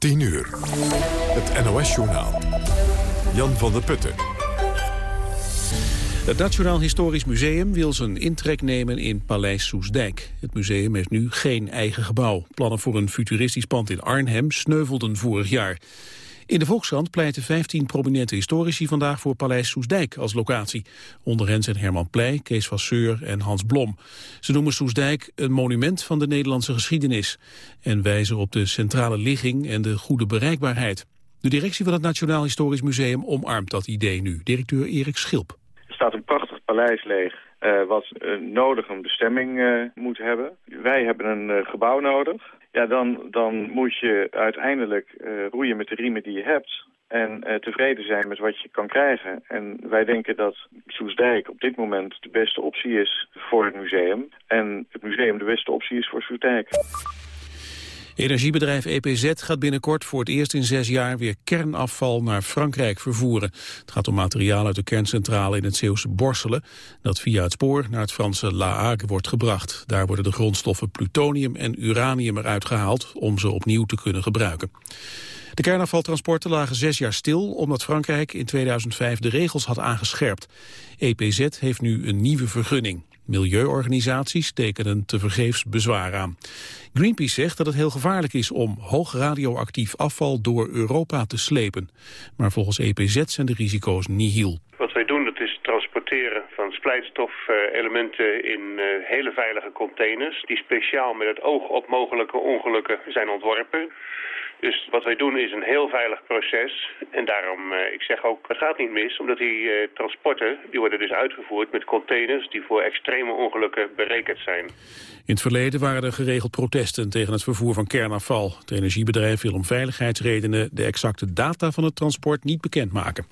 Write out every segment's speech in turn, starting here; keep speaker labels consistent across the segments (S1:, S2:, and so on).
S1: 10 uur. Het NOS-journaal. Jan van der Putten.
S2: Het Nationaal Historisch Museum wil zijn intrek nemen in Paleis Soesdijk. Het museum heeft nu geen eigen gebouw. Plannen voor een futuristisch pand in Arnhem sneuvelden vorig jaar. In de Volkskrant pleiten 15 prominente historici vandaag voor Paleis Soesdijk als locatie. Onder hen zijn Herman Pleij, Kees Vasseur en Hans Blom. Ze noemen Soesdijk een monument van de Nederlandse geschiedenis en wijzen op de centrale ligging en de goede bereikbaarheid. De directie van het Nationaal Historisch Museum omarmt dat idee nu. Directeur Erik Schilp.
S3: Er staat een prachtig paleis leeg uh, wat uh, nodig een bestemming uh, moet hebben. Wij hebben een gebouw nodig. Ja, dan, dan moet je uiteindelijk roeien met de riemen die je hebt en tevreden zijn met wat je kan krijgen. En wij denken dat Soesdijk op dit moment de beste optie is voor het museum. En het museum de beste optie is voor Soesdijk.
S2: Energiebedrijf EPZ gaat binnenkort voor het eerst in zes jaar weer kernafval naar Frankrijk vervoeren. Het gaat om materiaal uit de kerncentrale in het Zeeuwse Borselen, dat via het spoor naar het Franse La Hague wordt gebracht. Daar worden de grondstoffen plutonium en uranium eruit gehaald om ze opnieuw te kunnen gebruiken. De kernafvaltransporten lagen zes jaar stil omdat Frankrijk in 2005 de regels had aangescherpt. EPZ heeft nu een nieuwe vergunning. Milieuorganisaties tekenen tevergeefs bezwaar aan. Greenpeace zegt dat het heel gevaarlijk is om hoog radioactief afval door Europa te slepen. Maar volgens EPZ zijn de risico's nihil.
S4: Wat wij doen, dat is transporteren van splijtstofelementen in uh, hele veilige containers... die speciaal met het oog op mogelijke ongelukken zijn ontworpen. Dus wat wij doen is een heel veilig proces. En daarom, uh, ik zeg ook, het gaat niet mis, omdat die uh, transporten, die worden dus uitgevoerd met containers die voor extreme ongelukken berekend zijn.
S2: In het verleden waren er geregeld protesten tegen het vervoer van kernafval. Het energiebedrijf wil om veiligheidsredenen de exacte data van het transport niet bekendmaken.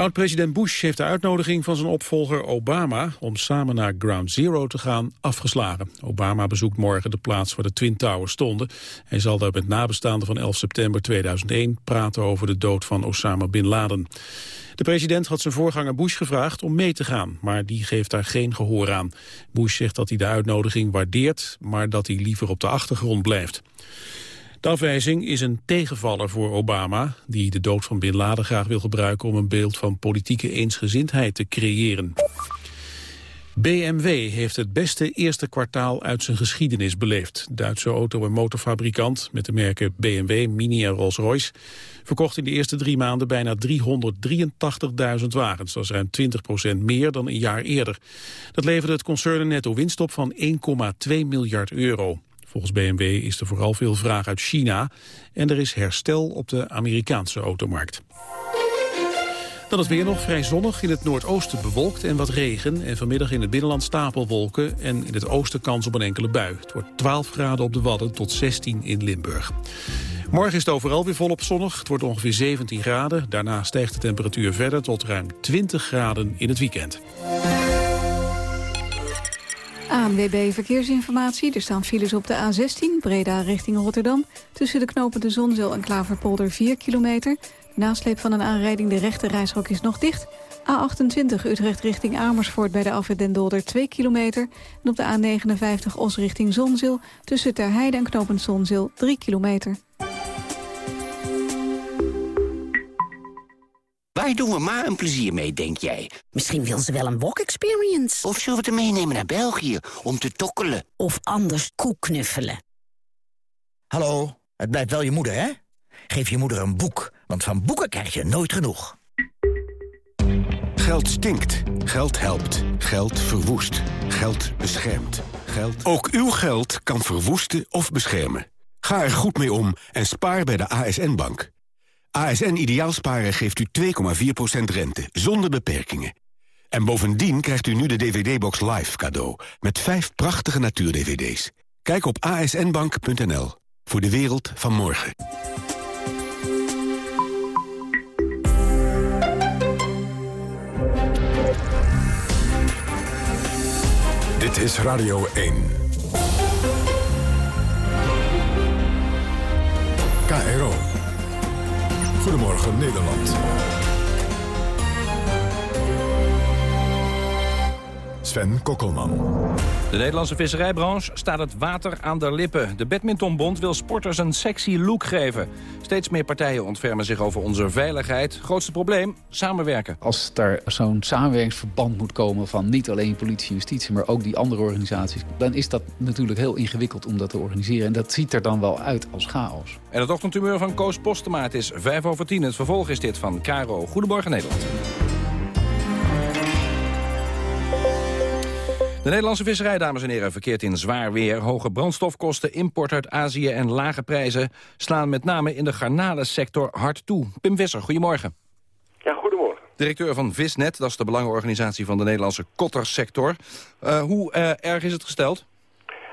S2: Oud-president Bush heeft de uitnodiging van zijn opvolger Obama om samen naar Ground Zero te gaan afgeslagen. Obama bezoekt morgen de plaats waar de Twin Towers stonden. Hij zal daar met nabestaanden van 11 september 2001 praten over de dood van Osama Bin Laden. De president had zijn voorganger Bush gevraagd om mee te gaan, maar die geeft daar geen gehoor aan. Bush zegt dat hij de uitnodiging waardeert, maar dat hij liever op de achtergrond blijft. De afwijzing is een tegenvaller voor Obama, die de dood van Bin Laden graag wil gebruiken om een beeld van politieke eensgezindheid te creëren. BMW heeft het beste eerste kwartaal uit zijn geschiedenis beleefd. Duitse auto- en motorfabrikant met de merken BMW, Mini en Rolls-Royce... verkocht in de eerste drie maanden bijna 383.000 wagens. Dat is ruim 20% meer dan een jaar eerder. Dat leverde het concern een netto winst op van 1,2 miljard euro. Volgens BMW is er vooral veel vraag uit China en er is herstel op de Amerikaanse automarkt. Dan het weer nog vrij zonnig, in het noordoosten bewolkt en wat regen... en vanmiddag in het binnenland stapelwolken en in het oosten kans op een enkele bui. Het wordt 12 graden op de Wadden tot 16 in Limburg. Morgen is het overal weer volop zonnig. Het wordt ongeveer 17 graden. Daarna stijgt de temperatuur verder tot ruim 20 graden in het weekend.
S5: ANWB Verkeersinformatie. Er staan files op de A16, Breda richting Rotterdam. Tussen de knopen de Zonzeel en Klaverpolder 4 kilometer. Nasleep van een aanrijding, de rechte is nog dicht. A28 Utrecht richting Amersfoort bij de Dolder 2 kilometer. En op de A59 Os richting Zonzeel tussen Terheide en knopend Zonzeel 3 kilometer.
S6: Waar doen we maar een plezier mee, denk jij?
S7: Misschien wil ze wel een wok-experience.
S6: Of zullen we het meenemen naar België om te tokkelen?
S7: Of anders koeknuffelen.
S8: Hallo, het blijft wel je moeder, hè? Geef je moeder een boek, want van boeken krijg je nooit genoeg.
S1: Geld stinkt. Geld helpt. Geld verwoest. Geld beschermt. Geld... Ook uw geld kan verwoesten of beschermen. Ga er goed mee om en spaar bij de ASN-bank. ASN Ideaalsparen geeft u 2,4% rente, zonder beperkingen. En bovendien krijgt u nu de DVD-box Live cadeau... met vijf prachtige natuur-DVD's. Kijk op asnbank.nl voor de wereld van morgen. Dit is Radio 1. KRO. Goedemorgen Nederland.
S9: Sven Kokkelman.
S10: De Nederlandse visserijbranche staat het water aan de lippen. De badmintonbond wil sporters een sexy look geven. Steeds meer partijen ontfermen zich over onze veiligheid. Grootste probleem? Samenwerken.
S11: Als er zo'n samenwerkingsverband moet komen van niet alleen politie en justitie... maar ook die andere organisaties, dan is dat natuurlijk heel ingewikkeld om dat te organiseren. En dat ziet er dan wel uit als chaos.
S10: En het ochtendtumeur van Koos Postema. is 5 over 10. Het vervolg is dit van Caro. Goedemorgen Nederland. De Nederlandse visserij, dames en heren, verkeert in zwaar weer. Hoge brandstofkosten, import uit Azië en lage prijzen... slaan met name in de garnalensector hard toe. Pim Visser, goedemorgen.
S12: Ja, goedemorgen.
S10: Directeur van Visnet, dat is de belangenorganisatie van de Nederlandse kottersector. Uh, hoe uh, erg is het gesteld?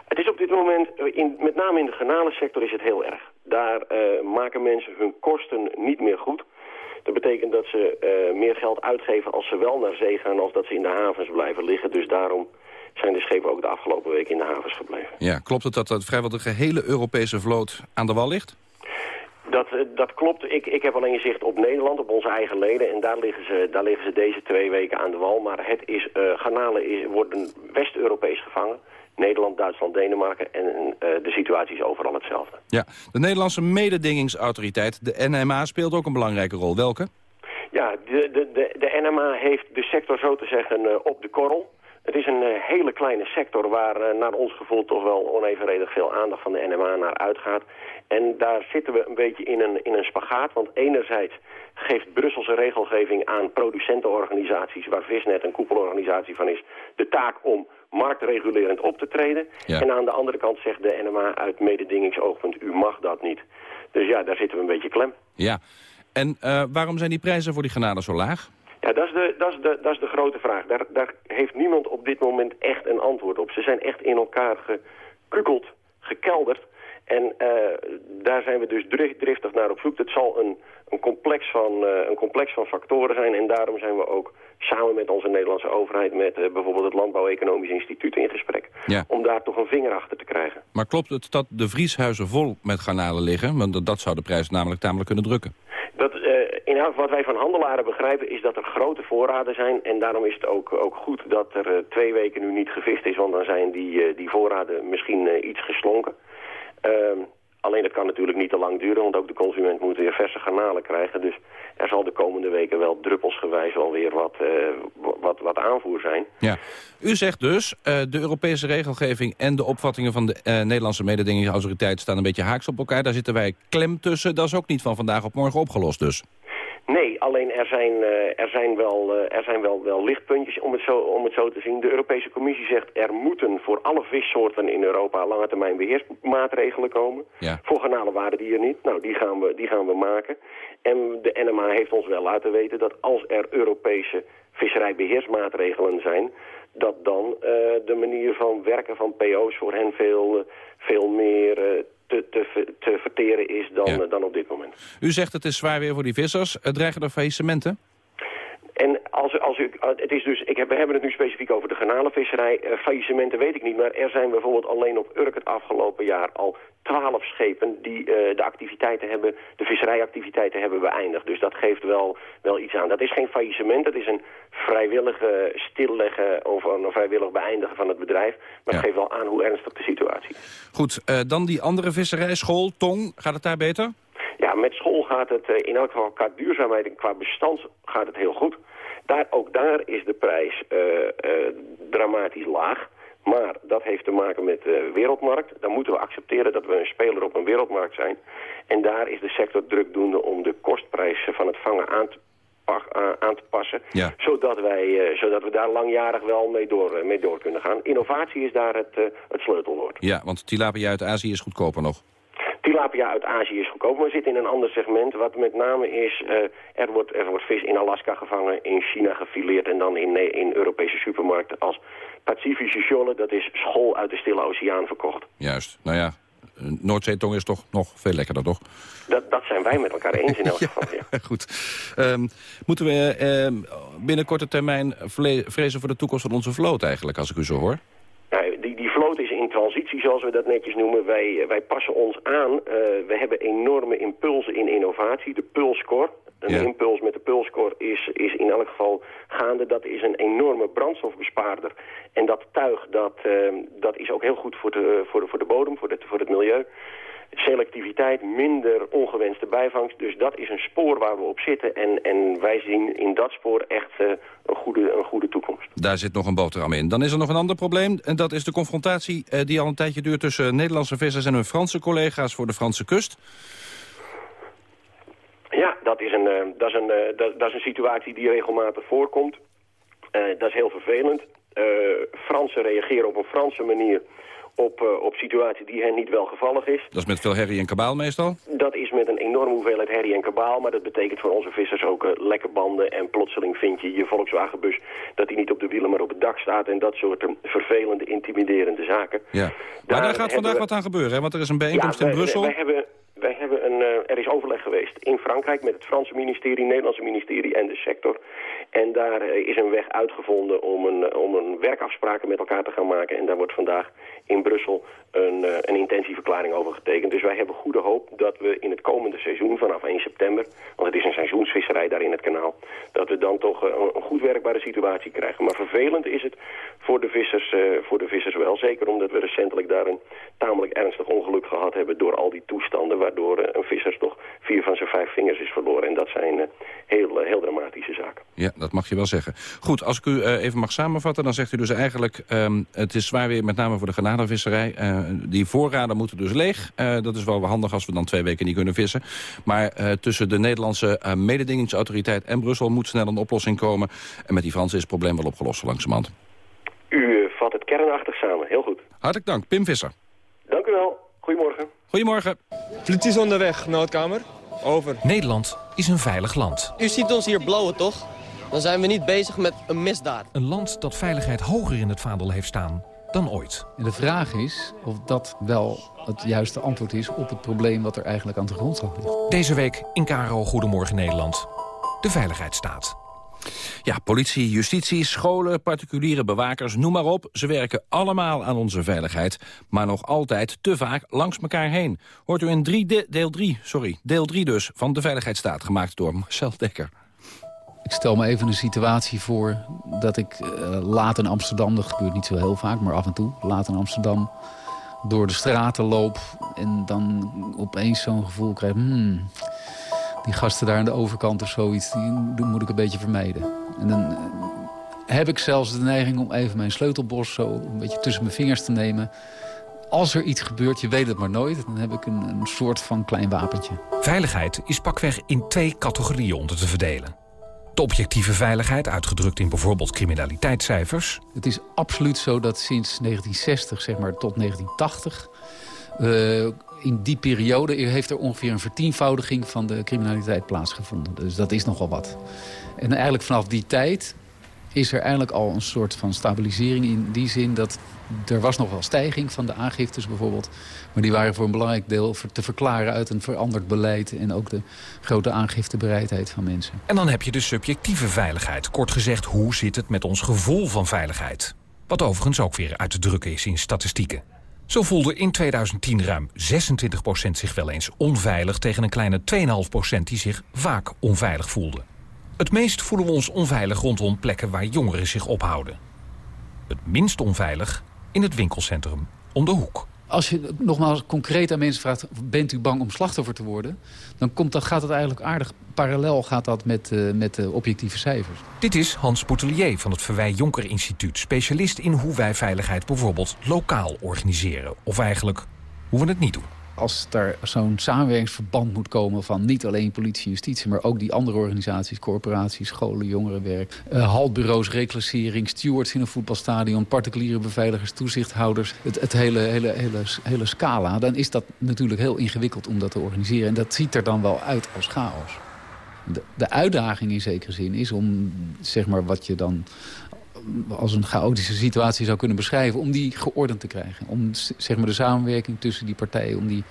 S12: Het is op dit moment, eh, in, met name in de garnalensector, is het heel erg. Daar uh, maken mensen hun kosten niet meer goed. Dat betekent dat ze uh, meer geld uitgeven als ze wel naar zee gaan... als dat ze in de havens blijven liggen. Dus daarom zijn de schepen ook de afgelopen week in de havens gebleven.
S10: Ja, klopt het dat, dat vrijwel de gehele Europese vloot aan de wal ligt?
S12: Dat, eh, dat klopt. Ik, ik heb alleen zicht op Nederland, op onze eigen leden. En daar liggen ze, daar liggen ze deze twee weken aan de wal. Maar het is, uh, garnalen is, worden West-Europees gevangen. Nederland, Duitsland, Denemarken. En uh, de situatie is overal hetzelfde.
S10: Ja, de Nederlandse mededingingsautoriteit, de NMA, speelt ook een belangrijke rol. Welke?
S12: Ja, de, de, de, de NMA heeft de sector zo te zeggen op de korrel. Het is een uh, hele kleine sector waar uh, naar ons gevoel toch wel onevenredig veel aandacht van de NMA naar uitgaat. En daar zitten we een beetje in een, in een spagaat, want enerzijds geeft Brusselse regelgeving aan producentenorganisaties, waar Visnet een koepelorganisatie van is, de taak om marktregulerend op te treden. Ja. En aan de andere kant zegt de NMA uit mededingingsoogpunt, u mag dat niet. Dus ja, daar zitten we een beetje klem.
S10: Ja, en uh, waarom zijn die prijzen voor die granaten zo laag?
S12: Ja, dat is de, dat is de, dat is de grote vraag. Daar, daar heeft niemand op dit moment echt een antwoord op. Ze zijn echt in elkaar gekukeld, gekelderd. En uh, daar zijn we dus driftig naar op zoek. Het zal een, een, complex van, uh, een complex van factoren zijn. En daarom zijn we ook samen met onze Nederlandse overheid... met uh, bijvoorbeeld het Landbouw-Economisch Instituut in gesprek.
S10: Ja.
S12: Om daar toch een vinger achter te krijgen.
S10: Maar klopt het dat de vrieshuizen vol met garnalen liggen? Want dat zou de prijs namelijk tamelijk kunnen drukken.
S12: Dat, uh, wat wij van handelaren begrijpen is dat er grote voorraden zijn. En daarom is het ook, ook goed dat er uh, twee weken nu niet gevist is. Want dan zijn die, uh, die voorraden misschien iets geslonken. Ehm, alleen dat kan natuurlijk niet te lang duren. Want ook de consument moet weer verse garnalen krijgen. Dus er zal de komende weken wel druppelsgewijs alweer wat, wat, wat aanvoer zijn.
S10: Ja. U zegt dus, de Europese regelgeving en de opvattingen van de Nederlandse mededingingsautoriteit staan een beetje haaks op elkaar. Daar zitten wij klem tussen. Dat is ook niet van vandaag op morgen opgelost dus.
S12: Nee, alleen er zijn, uh, er zijn, wel, uh, er zijn wel, wel lichtpuntjes om het, zo, om het zo te zien. De Europese Commissie zegt er moeten voor alle vissoorten in Europa lange termijn beheersmaatregelen komen.
S10: Ja.
S12: Voor garnalen waren die er niet. Nou, die gaan, we, die gaan we maken. En de NMA heeft ons wel laten weten dat als er Europese visserijbeheersmaatregelen zijn dat dan uh, de manier van werken van PO's voor hen veel, veel meer uh, te, te, te verteren is dan,
S10: Ja.
S12: dan op dit moment.
S10: U zegt het is zwaar weer voor die vissers. Eh, Dreigen er faillissementen?
S12: En als, als u, het is dus, ik heb, we hebben het nu specifiek over de garnalenvisserij. Uh, faillissementen weet ik niet, maar er zijn bijvoorbeeld alleen op Urk het afgelopen jaar al twaalf schepen die uh, de activiteiten hebben, de visserijactiviteiten hebben beëindigd. Dus dat geeft wel, wel iets aan. Dat is geen faillissement, dat is een vrijwillige stilleggen of een vrijwillig beëindigen van het bedrijf. Maar
S10: Ja.
S12: het geeft wel aan hoe ernstig de situatie is.
S10: Goed, eh, dan die andere visserij, school, tong. Gaat het daar beter?
S12: Ja, met school gaat het eh, in elk geval qua duurzaamheid en qua bestand gaat het heel goed. Daar, ook daar is de prijs eh, eh, dramatisch laag. Maar dat heeft te maken met de wereldmarkt. Dan moeten we accepteren dat we een speler op een wereldmarkt zijn. En daar is de sector drukdoende om de kostprijs van het vangen aan te, aan- te passen.
S10: Ja.
S12: Zodat, wij, eh, zodat we daar langjarig wel mee door, mee door kunnen gaan. Innovatie is daar het, het sleutelwoord.
S10: Ja, want tilapia uit Azië is goedkoper nog.
S12: Tilapia uit Azië is goedkoop, maar we zitten in een ander segment. Wat met name is, eh, er, wordt, er wordt vis in Alaska gevangen, in China gefileerd... en dan in, in Europese supermarkten als Pacifische scholle. Dat is school uit de Stille Oceaan verkocht.
S10: Juist. Nou ja, eh, Noordzeetong is toch nog veel lekkerder, toch?
S12: Dat, dat zijn wij met elkaar eens in elk geval, ja.
S10: Goed. Ehm, moeten we ehm, binnen korte termijn vrezen voor de toekomst van onze vloot eigenlijk, als ik u zo hoor?
S12: Nou, die, die vloot is in transitie, zoals we dat netjes noemen. Wij, wij passen ons aan. Uh, we hebben enorme impulsen in innovatie. De Pulscore, een impuls met de Pulscore is, is in elk geval gaande. Dat is een enorme brandstofbespaarder. En dat tuig, dat, uh, dat is ook heel goed voor de, voor de, voor de bodem, voor, voor het milieu selectiviteit, minder ongewenste bijvangst. Dus dat is een spoor waar we op zitten. En, en wij zien in dat spoor echt uh, een, goede, een goede toekomst.
S10: Daar zit nog een boterham in. Dan is er nog een ander probleem. En dat is de confrontatie uh, die al een tijdje duurt... tussen Nederlandse vissers en hun Franse collega's voor de Franse kust.
S12: Ja, dat is een, uh, dat is een, dat, dat, is een situatie die regelmatig voorkomt. dat is heel vervelend. Fransen reageren op een Franse manier op, uh, op situatie die hen niet welgevallig is.
S10: Dat is met veel herrie en kabaal meestal?
S12: Dat is met een enorme hoeveelheid herrie en kabaal, maar dat betekent voor onze vissers ook uh, lekke banden en plotseling vind je je Volkswagenbus dat die niet op de wielen maar op het dak staat en dat soort uh, vervelende, intimiderende zaken.
S10: Ja. Maar daar, daar gaat vandaag wat aan gebeuren, hè? want er is een bijeenkomst in Brussel.
S12: Wij hebben, wij hebben een, er is overleg geweest in Frankrijk met het Franse ministerie, het Nederlandse ministerie en de sector. En daar is een weg uitgevonden om een, om een werkafspraken met elkaar te gaan maken. En daar wordt vandaag in Brussel een, uh, een intentieverklaring over getekend. Dus wij hebben goede hoop dat we in het komende seizoen vanaf 1 september... want het is een seizoensvisserij daar in het kanaal... dat we dan toch uh, een goed werkbare situatie krijgen. Maar vervelend is het voor de, vissers, uh, voor de vissers wel. Zeker omdat we recentelijk daar een tamelijk ernstig ongeluk gehad hebben... door al die toestanden waardoor een visser toch van zijn vijf vingers is verloren. En dat zijn heel, heel dramatische zaken.
S10: Ja, dat mag je wel zeggen. Goed, als ik u even mag samenvatten, dan zegt u dus eigenlijk... Um, het is zwaar weer met name voor de garnalenvisserij. Uh, die voorraden moeten dus leeg. Uh, dat is wel handig als we dan twee weken niet kunnen vissen. Maar uh, tussen de Nederlandse mededingingsautoriteit en Brussel... moet snel een oplossing komen. En met die Fransen is het probleem wel opgelost, langzamerhand.
S12: U vat het kernachtig samen. Heel goed.
S10: Hartelijk dank. Pim Visser.
S12: Dank u wel. Goedemorgen.
S10: Goedemorgen.
S9: Politie is onderweg, noodkamer. Over.
S13: Nederland is een veilig land.
S14: U ziet ons hier blauwen, toch? Dan zijn we niet bezig met een misdaad.
S13: Een land dat veiligheid hoger in het vaandel heeft staan dan ooit.
S11: En de vraag is of dat wel het juiste antwoord is op het probleem wat er eigenlijk aan de grondslag ligt.
S13: Deze week in Karo Goedemorgen Nederland. De veiligheidsstaat.
S10: Ja, politie, justitie, scholen, particuliere bewakers, noem maar op. Ze werken allemaal aan onze veiligheid, maar nog altijd te vaak langs elkaar heen. Hoort u in deel 3, sorry, deel 3 dus, van de Veiligheidsstaat, gemaakt door Marcel Dekker.
S11: Ik stel me even een situatie voor dat ik uh, laat in Amsterdam... dat gebeurt niet zo heel vaak, maar af en toe, laat in Amsterdam... door de straten loop en dan opeens zo'n gevoel krijg... Hmm, die gasten daar aan de overkant of zoiets, die moet ik een beetje vermijden. En dan uh, heb ik zelfs de neiging om even mijn sleutelbos zo een beetje tussen mijn vingers te nemen als er iets gebeurt, je weet het maar nooit... dan heb ik een, een soort van klein wapentje.
S13: Veiligheid is pakweg in twee categorieën onder te verdelen. De objectieve veiligheid, uitgedrukt in bijvoorbeeld criminaliteitscijfers.
S11: Het is absoluut zo dat sinds 1960 zeg maar, tot 1980... Uh, in die periode heeft er ongeveer een vertienvoudiging van de criminaliteit plaatsgevonden. Dus dat is nogal wat. En eigenlijk vanaf die tijd is er eigenlijk al een soort van stabilisering in die zin dat er was nog wel stijging van de aangiftes bijvoorbeeld. Maar die waren voor een belangrijk deel te verklaren uit een veranderd beleid... en ook de grote aangiftebereidheid van mensen.
S13: En dan heb je de subjectieve veiligheid. Kort gezegd, hoe zit het met ons gevoel van veiligheid? Wat overigens ook weer uit te drukken is in statistieken. Zo voelde in 2010 ruim 26% zich wel eens onveilig... tegen een kleine 2,5% die zich vaak onveilig voelde. Het meest voelen we ons onveilig rondom plekken waar jongeren zich ophouden. Het minst onveilig in het winkelcentrum om de hoek.
S11: Als je nogmaals concreet aan mensen vraagt... bent u bang om slachtoffer te worden... dan komt dat, gaat het eigenlijk aardig parallel gaat dat met, uh, met de objectieve cijfers.
S13: Dit is Hans Boutelier van het Verwij Jonker Instituut. Specialist in hoe wij veiligheid bijvoorbeeld lokaal organiseren. Of eigenlijk hoe we het niet doen
S11: als er zo'n samenwerkingsverband moet komen van niet alleen politie en justitie, maar ook die andere organisaties, corporaties, scholen, jongerenwerk, uh, haltbureaus, reclassering, stewards in een voetbalstadion, particuliere beveiligers, toezichthouders, het, het hele, hele, hele, hele scala, dan is dat natuurlijk heel ingewikkeld om dat te organiseren. En dat ziet er dan wel uit als chaos. De, de uitdaging in zekere zin is om, zeg maar, wat je dan als een chaotische situatie zou kunnen beschrijven... om die geordend te krijgen. Om zeg maar, de samenwerking tussen die partijen om die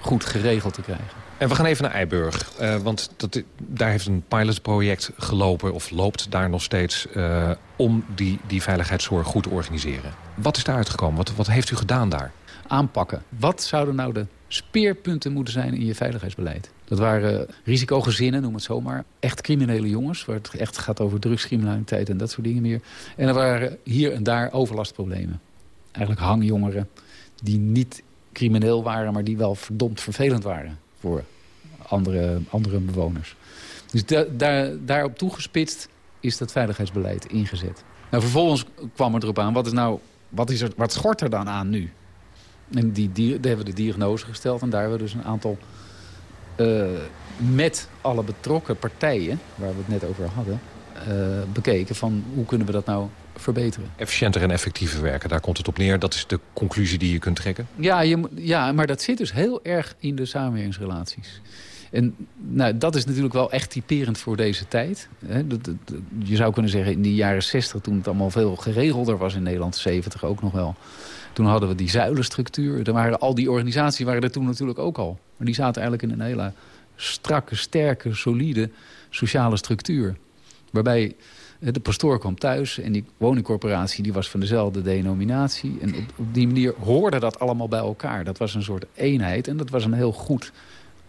S11: goed geregeld te krijgen.
S13: En we gaan even naar Eiburg. Uh, want dat, daar heeft een pilotproject gelopen, of loopt daar nog steeds... Uh, om die, die veiligheidszorg goed te organiseren. Wat is daar uitgekomen? Wat, wat heeft u gedaan daar?
S11: Aanpakken. Wat zouden nou de speerpunten moeten zijn in je veiligheidsbeleid? Dat waren risicogezinnen, noem het zomaar. Echt criminele jongens, waar het echt gaat over drugscriminaliteit en dat soort dingen meer. En er waren hier en daar overlastproblemen. Eigenlijk hangjongeren die niet crimineel waren, maar die wel verdomd vervelend waren voor andere, andere bewoners. Dus da daar, daarop toegespitst is dat veiligheidsbeleid ingezet. Nou, vervolgens kwam er erop aan, wat, is nou, wat, is er, wat schort er dan aan nu? En die, die, daar hebben we de diagnose gesteld en daar hebben we dus een aantal... Uh, met alle betrokken partijen, waar we het net over hadden... Uh, bekeken van hoe kunnen we dat nou verbeteren.
S13: Efficiënter en effectiever werken, daar komt het op neer. Dat is de conclusie die je kunt trekken?
S11: Ja, je, ja maar dat zit dus heel erg in de samenwerkingsrelaties. En nou, dat is natuurlijk wel echt typerend voor deze tijd. Je zou kunnen zeggen, in de jaren 60, toen het allemaal veel geregelder was in Nederland, 70 ook nog wel. Toen hadden we die zuilenstructuur. Er waren, al die organisaties waren er toen natuurlijk ook al. Maar die zaten eigenlijk in een hele strakke, sterke, solide sociale structuur. Waarbij de pastoor kwam thuis en die woningcorporatie die was van dezelfde denominatie. En op, die manier hoorde dat allemaal bij elkaar. Dat was een soort eenheid en dat was een heel goed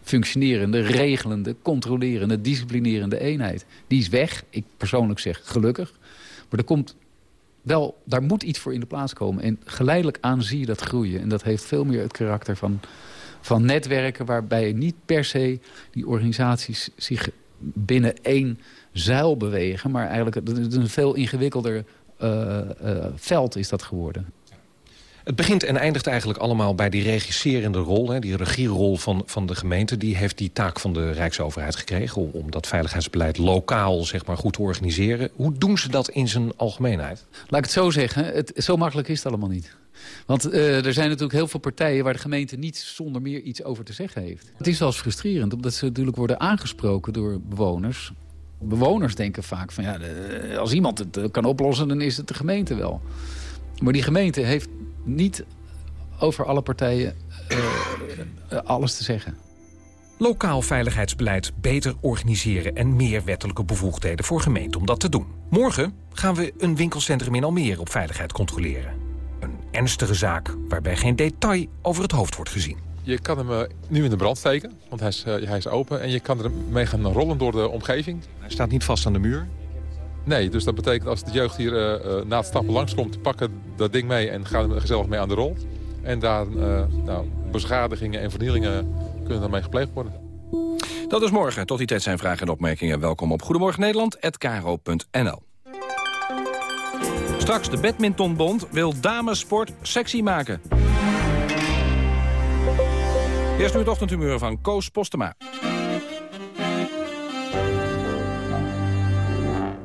S11: functionerende, regelende, controlerende, disciplinerende eenheid. Die is weg. Ik persoonlijk zeg gelukkig. Maar er komt wel, daar moet iets voor in de plaats komen. En geleidelijk aan zie je dat groeien. En dat heeft veel meer het karakter van, van netwerken... waarbij niet per se die organisaties zich binnen één zuil bewegen. Maar eigenlijk het is een veel ingewikkelder uh, uh, veld is dat geworden.
S13: Het begint en eindigt eigenlijk allemaal bij die regisserende rol. Hè, die regierol van, van de gemeente. Die heeft die taak van de Rijksoverheid gekregen... om, dat veiligheidsbeleid lokaal zeg maar, goed te organiseren. Hoe doen ze dat in zijn algemeenheid?
S11: Laat ik het zo zeggen. Het, zo makkelijk is het allemaal niet. Want uh, er zijn natuurlijk heel veel partijen waar de gemeente niet zonder meer iets over te zeggen heeft. Het is eens frustrerend, omdat ze natuurlijk worden aangesproken door bewoners bewoners denken vaak van ja, als iemand het eh, kan oplossen, dan is het de gemeente wel. Maar die gemeente heeft niet over alle partijen uh, alles te zeggen.
S13: Lokaal veiligheidsbeleid beter organiseren en meer wettelijke bevoegdheden voor gemeenten om dat te doen. Morgen gaan we een winkelcentrum in Almere op veiligheid controleren. Een ernstige zaak waarbij geen detail over het hoofd wordt gezien.
S15: Je kan hem nu in de brand steken, want hij is, hij is open. En je kan er mee gaan rollen door de omgeving.
S13: Hij staat niet vast aan de muur?
S15: Nee, dus dat betekent als de jeugd hier uh, na het stappen langskomt... pakken dat ding mee en gaan er gezellig mee aan de rol. En daar uh, nou, beschadigingen en vernielingen kunnen daarmee gepleegd worden.
S10: Dat is morgen. Tot die tijd zijn vragen en opmerkingen. Welkom op Goedemorgen Nederland@kro.nl. Straks de Badmintonbond wil damesport sexy maken. Eerst nu het ochtendhumeur van Koos Postema.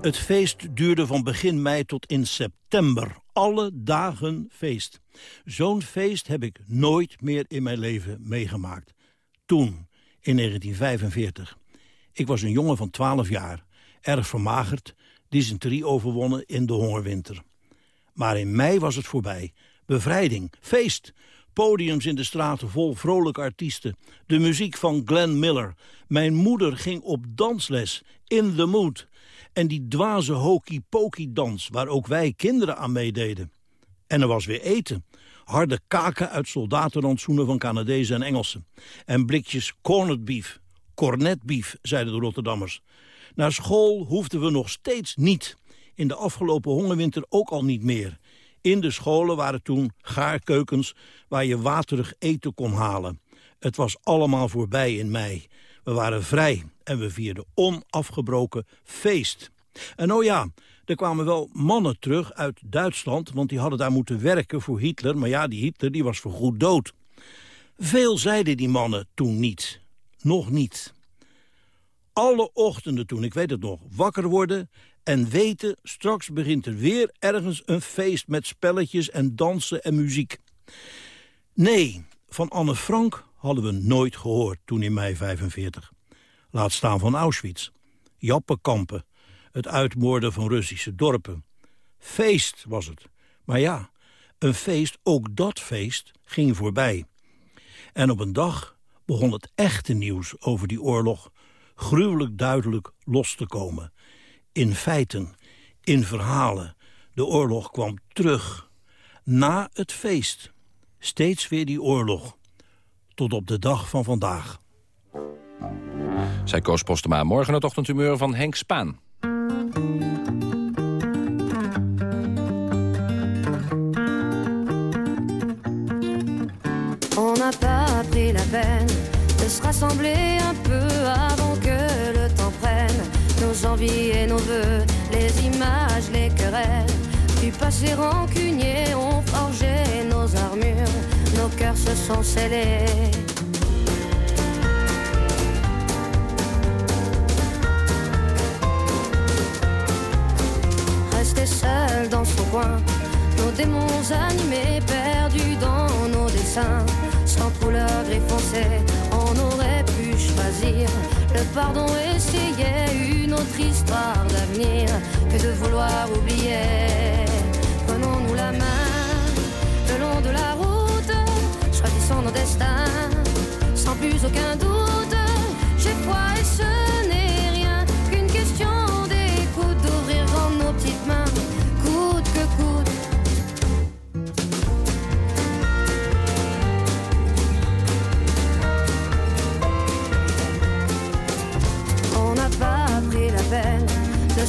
S16: Het feest duurde van begin mei tot in september. Alle dagen feest. Zo'n feest heb ik nooit meer in mijn leven meegemaakt. Toen, in 1945. Ik was een jongen van 12 jaar, erg vermagerd, dysenterie overwonnen in de hongerwinter. Maar in mei was het voorbij. Bevrijding, feest, Podiums in de straten vol vrolijke artiesten. De muziek van Glenn Miller. Mijn moeder ging op dansles, in the mood. En die dwaze hokey-pokey-dans, waar ook wij kinderen aan meededen. En er was weer eten. Harde kaken uit soldatenrantsoenen van Canadezen en Engelsen. En blikjes corned beef. Cornet beef, zeiden de Rotterdammers. Naar school hoefden we nog steeds niet. In de afgelopen hongerwinter ook al niet meer. In de scholen waren toen gaarkeukens waar je waterig eten kon halen. Het was allemaal voorbij in mei. We waren vrij en we vierden onafgebroken feest. En oh ja, er kwamen wel mannen terug uit Duitsland... want die hadden daar moeten werken voor Hitler. Maar ja, die Hitler die was voorgoed dood. Veel zeiden die mannen toen niet. Nog niet. Alle ochtenden toen, ik weet het nog, wakker worden en weten, straks begint er weer ergens een feest met spelletjes en dansen en muziek. Nee, van Anne Frank hadden we nooit gehoord toen in mei 45. Laat staan van Auschwitz, Jappenkampen, het uitmoorden van Russische dorpen. Feest was het. Maar ja, een feest, ook dat feest, ging voorbij. En op een dag begon het echte nieuws over die oorlog gruwelijk duidelijk los te komen. In feiten, in verhalen. De oorlog kwam terug. Na het feest. Steeds weer die oorlog. Tot op de dag van vandaag.
S10: Zij Koos Postema. Morgen het ochtendhumeur van Henk Spaan.
S17: On n'a pas pris la peine de se rassembler un peu avant que le temps prenne nos envies et nos voeux, les images, les querelles. Du passé rancunier ont forgé nos armures, nos cœurs se sont scellés. Rester seul dans son coin, nos démons animés, perdus dans nos dessins, sans couleur gris foncé, on aurait pu choisir le pardon, essayer une autre histoire d'avenir que de vouloir oublier.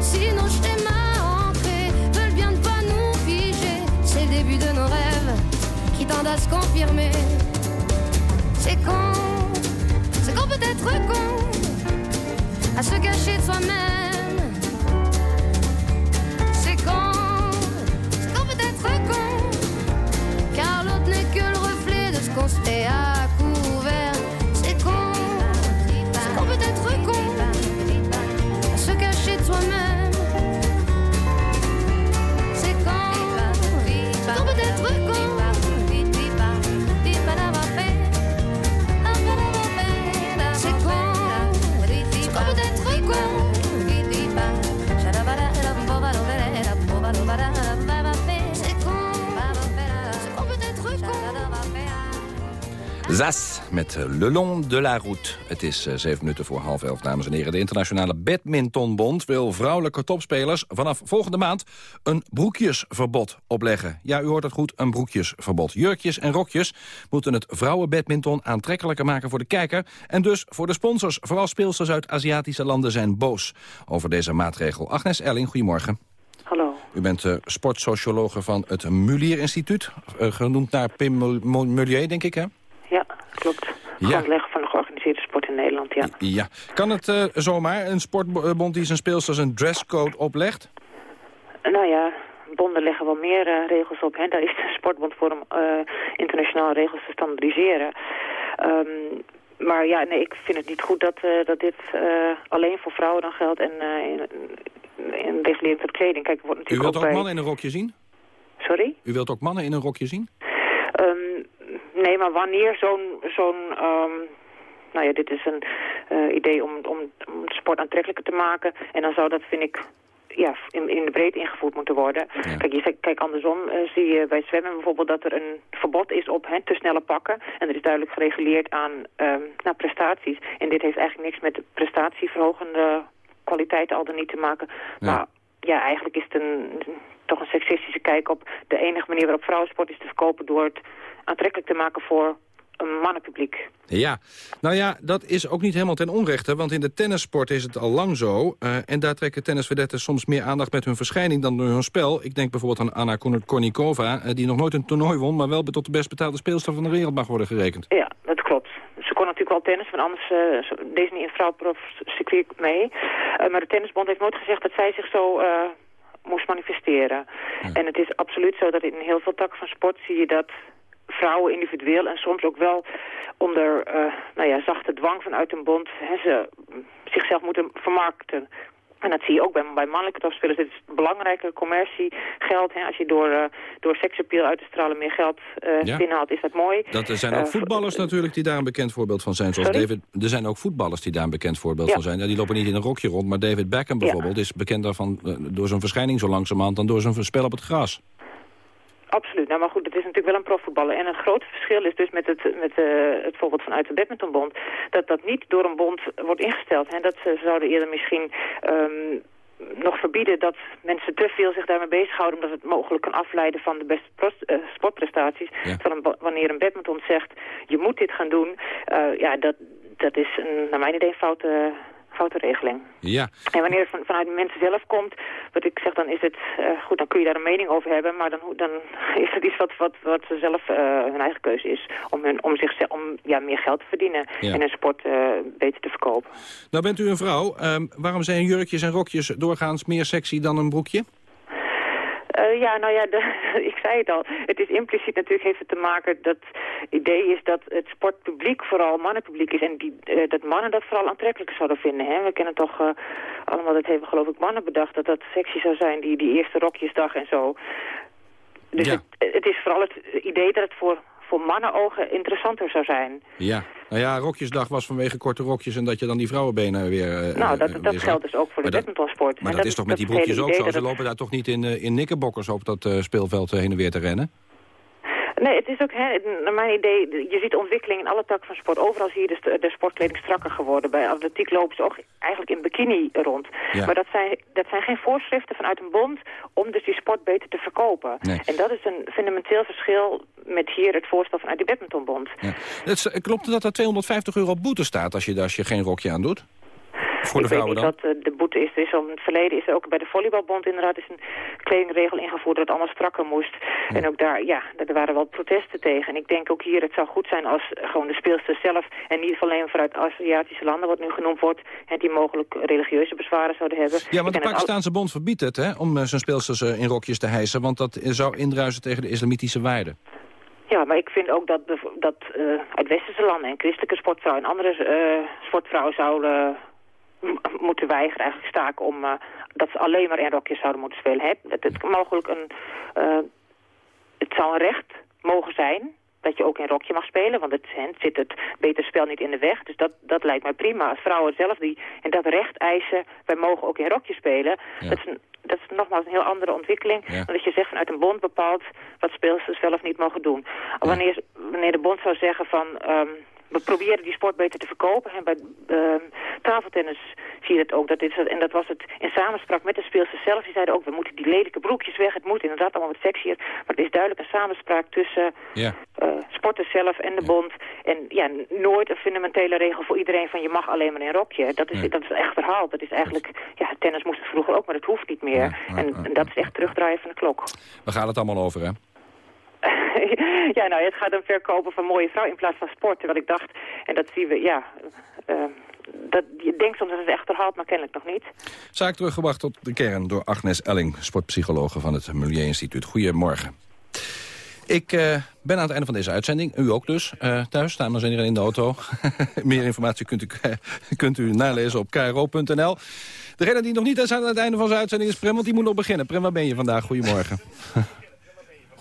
S17: Si nos schémas ancrés veulent bien ne pas nous figer, c'est le début de nos rêves qui tendent à se confirmer. C'est con, c'est qu'on peut être con à se cacher de soi-même.
S10: Zas met eh, Le Long de la Route. Het is eh, zeven minuten voor half elf, dames en heren. De Internationale Badmintonbond wil vrouwelijke topspelers... vanaf volgende maand een broekjesverbod opleggen. Ja, u hoort het goed, een broekjesverbod. Jurkjes en rokjes moeten het vrouwenbadminton aantrekkelijker maken voor de kijker... en dus voor de sponsors. Vooral speelsters uit Aziatische landen zijn boos over deze maatregel. Agnes Elling, goedemorgen.
S18: Hallo.
S10: U bent uh, sportsociologe van het Mulier Instituut. eh, genoemd naar Pim Mul- Mulier, denk ik, hè?
S18: Ja, klopt.
S10: Ja.
S18: Grondlegger van de georganiseerde sport in Nederland, ja.
S10: Ja. Kan het eh, zomaar, een sportbond die zijn speelsters een dresscode oplegt?
S18: Nou ja, bonden leggen wel meer eh, regels op. Hè. Daar is de sportbond voor om eh, internationale regels te standaardiseren. Ehm, maar ja, nee, ik vind het niet goed dat, eh, dat dit eh, alleen voor vrouwen dan geldt en eh, in, in regulering van kleding. Kijk, wordt
S10: U
S18: natuurlijk
S10: wilt
S18: ook
S10: ook
S18: bij...
S10: mannen in een rokje zien?
S18: Sorry?
S10: U wilt ook mannen in een rokje zien?
S18: Ehm, nee, maar wanneer zo'n... zo'n ehm, nou ja, dit is een eh, idee om, om, om de sport aantrekkelijker te maken. En dan zou dat, vind ik, ja, in, in de breedte ingevoerd moeten worden. Kijk, je, kijk, andersom eh, zie je bij zwemmen bijvoorbeeld dat er een verbod is op hè, te snelle pakken. En er is duidelijk gereguleerd aan ehm, nou, prestaties. En dit heeft eigenlijk niks met prestatieverhogende kwaliteiten al dan niet te maken. Maar ja, eigenlijk is het een, toch een seksistische kijk op de enige manier waarop vrouwensport is te verkopen door het aantrekkelijk te maken voor een mannenpubliek.
S10: Ja, nou ja, dat is ook niet helemaal ten onrechte, want in de tennissport is het al lang zo. eh, en daar trekken tennisvedetten soms meer aandacht met hun verschijning dan door hun spel. Ik denk bijvoorbeeld aan Anna Kornikova, eh, die nog nooit een toernooi won, maar wel tot de best betaalde speelster van de wereld mag worden gerekend.
S18: Ja, dat klopt. Ze kon want anders eh, zo- deed ze niet in het vrouwenprofcircuit mee. Eh, maar de tennisbond heeft nooit gezegd dat zij zich zo eh, moest manifesteren. En het is absoluut zo dat in heel veel takken van sport zie je dat vrouwen individueel en soms ook wel onder nou ja, zachte dwang vanuit een bond hè, ze zichzelf moeten vermarkten. En dat zie je ook bij, bij mannelijke topspelers. Het is belangrijke commercie, geld. Hè. Als je door, eh door seksappeal uit te stralen meer geld
S10: Ja.
S18: binnenhaalt, is dat mooi.
S10: Dat er zijn ook
S18: Eh,
S10: voetballers natuurlijk die daar een bekend voorbeeld van zijn. Zoals
S18: Sorry?
S10: David, er zijn ook voetballers die daar een bekend voorbeeld
S18: Ja.
S10: van zijn. Ja, die lopen niet in een rokje rond, maar David Beckham bijvoorbeeld... is bekend daarvan door zijn verschijning zo langzamerhand... dan door zijn spel op het gras.
S18: Absoluut. Nou, maar goed, het is natuurlijk wel een profvoetballer. En een groot verschil is dus met het, met, eh, het voorbeeld vanuit de badmintonbond... dat dat niet door een bond wordt ingesteld. En dat ze zouden eerder misschien... ehm, nog verbieden dat mensen te veel zich daarmee bezighouden... omdat het mogelijk kan afleiden van de beste eh, sportprestaties. Terwijl een wanneer een badminton zegt, je moet dit gaan doen... eh, ja, dat, dat is een, naar mijn idee een foute, foute regeling.
S10: Ja,
S18: En wanneer het van, vanuit de mensen zelf komt, wat ik zeg, dan is het eh, goed, dan kun je daar een mening over hebben, maar dan, dan is het iets wat, wat, wat ze zelf eh, hun eigen keuze is. Om, hun, om, zich, om ja, meer geld te verdienen
S10: Ja.
S18: en hun sport eh, beter te verkopen.
S10: nou bent u een vrouw. Ehm, waarom zijn jurkjes en rokjes doorgaans meer sexy dan een broekje?
S18: Eh, ja, nou ja, de- ik zei het al. Het is impliciet natuurlijk heeft het te maken dat het idee is dat het sportpubliek vooral mannenpubliek is. En die, eh, dat mannen dat vooral aantrekkelijk zouden vinden. Hè? We kennen toch eh, allemaal, dat hebben geloof ik mannen bedacht, dat dat sexy zou zijn, die, die eerste rokjesdag en zo. Dus
S10: Ja.
S18: het, het is vooral het idee dat het voor, voor mannenogen interessanter zou zijn.
S10: Ja, nou ja, rokjesdag was vanwege korte rokjes... en dat je dan die vrouwenbenen weer eh,
S18: nou,
S10: eh,
S18: dat,
S10: weer
S18: dat geldt dus ook voor de badmintonsport.
S10: Maar dat, is toch met die broekjes ook zo? Ze lopen daar toch niet in, eh, in knikkerbokkers op dat eh, speelveld eh, heen en weer te rennen?
S18: Nee, het is ook, hè, naar mijn idee, je ziet ontwikkeling in alle takken van sport. Overal zie je de, st- de sportkleding strakker geworden. Bij atletiek lopen ze ook eigenlijk in bikini rond.
S10: Ja.
S18: Maar dat zijn, dat zijn geen voorschriften vanuit een bond om dus die sport beter te verkopen.
S10: Nee.
S18: En dat is een fundamenteel verschil met hier het voorstel vanuit de badmintonbond.
S10: Het is- eh, klopt het dat er 250 euro boete staat als je, als je geen rokje aan doet? Voor de
S18: ik weet
S10: vrouwen
S18: niet
S10: dan?
S18: wat eh, de boete is. Er is al in het verleden is er ook bij de volleybalbond inderdaad is een kledingregel ingevoerd dat het allemaal strakker moest. En ook daar, ja, er waren wel protesten tegen. En ik denk ook hier, het zou goed zijn als gewoon de speelster zelf en niet alleen vanuit Aziatische landen, wat nu genoemd wordt, hè, die mogelijk religieuze bezwaren zouden hebben.
S10: Ja, want de
S18: al-
S10: Pakistaanse bond verbiedt het hè, om eh, zijn speelsters eh, in rokjes te hijsen... want dat zou indruisen tegen de islamitische waarden.
S18: Ja, maar ik vind ook dat, dat eh, uit westerse landen en christelijke sportvrouwen en andere sportvrouwen zouden moeten weigeren, eigenlijk staken om eh, dat ze alleen maar in rokjes zouden moeten spelen. Hè? Het, het, mogelijk een, eh, het zou een recht mogen zijn dat je ook in rokje mag spelen, want het, hè, zit het beter spel niet in de weg. Dus dat, dat lijkt mij prima. Als vrouwen zelf die en dat recht eisen, wij mogen ook in rokje spelen, dat, is een, dat is nogmaals een heel andere ontwikkeling
S10: Ja.
S18: dat je zegt vanuit een bond bepaalt wat speelsters wel of niet mogen doen. Wanneer, wanneer de bond zou zeggen van ehm, we proberen die sport beter te verkopen. En bij ehm, tafeltennis zie je dat ook. Dat is, het- en dat was het in samenspraak met de speelsters zelf. Die zeiden ook, we moeten die lelijke broekjes weg. Het moet inderdaad allemaal wat sexier. Maar het is duidelijk een samenspraak tussen
S10: Ja.
S18: eh, sporters zelf en de bond. En ja, nooit een fundamentele regel voor iedereen van je mag alleen maar in een rokje. Dat is, dat is echt verhaald. Dat is eigenlijk, ja, tennis moest het vroeger ook, maar dat hoeft niet meer. en, en dat is echt terugdraaien van de klok.
S10: We gaan het allemaal over, hè?
S18: ja, nou, het gaat om verkopen van mooie vrouw in plaats van sport. Terwijl ik dacht, en dat zien we, ja... eh, dat, je denkt soms dat het echt verhaalt, maar kennelijk nog niet.
S10: Zaak teruggebracht tot de kern door Agnes Elling, sportpsychologe van het Milieu Instituut. Goedemorgen. Ik eh, ben aan het einde van deze uitzending. U ook dus. eh, thuis, dames en heren in de auto. Meer informatie kunt u, kunt u nalezen op kro.nl. Degene die nog niet is aan het einde van zijn uitzending is Prem, want die moet nog beginnen. Prem, waar ben je vandaag? Goedemorgen.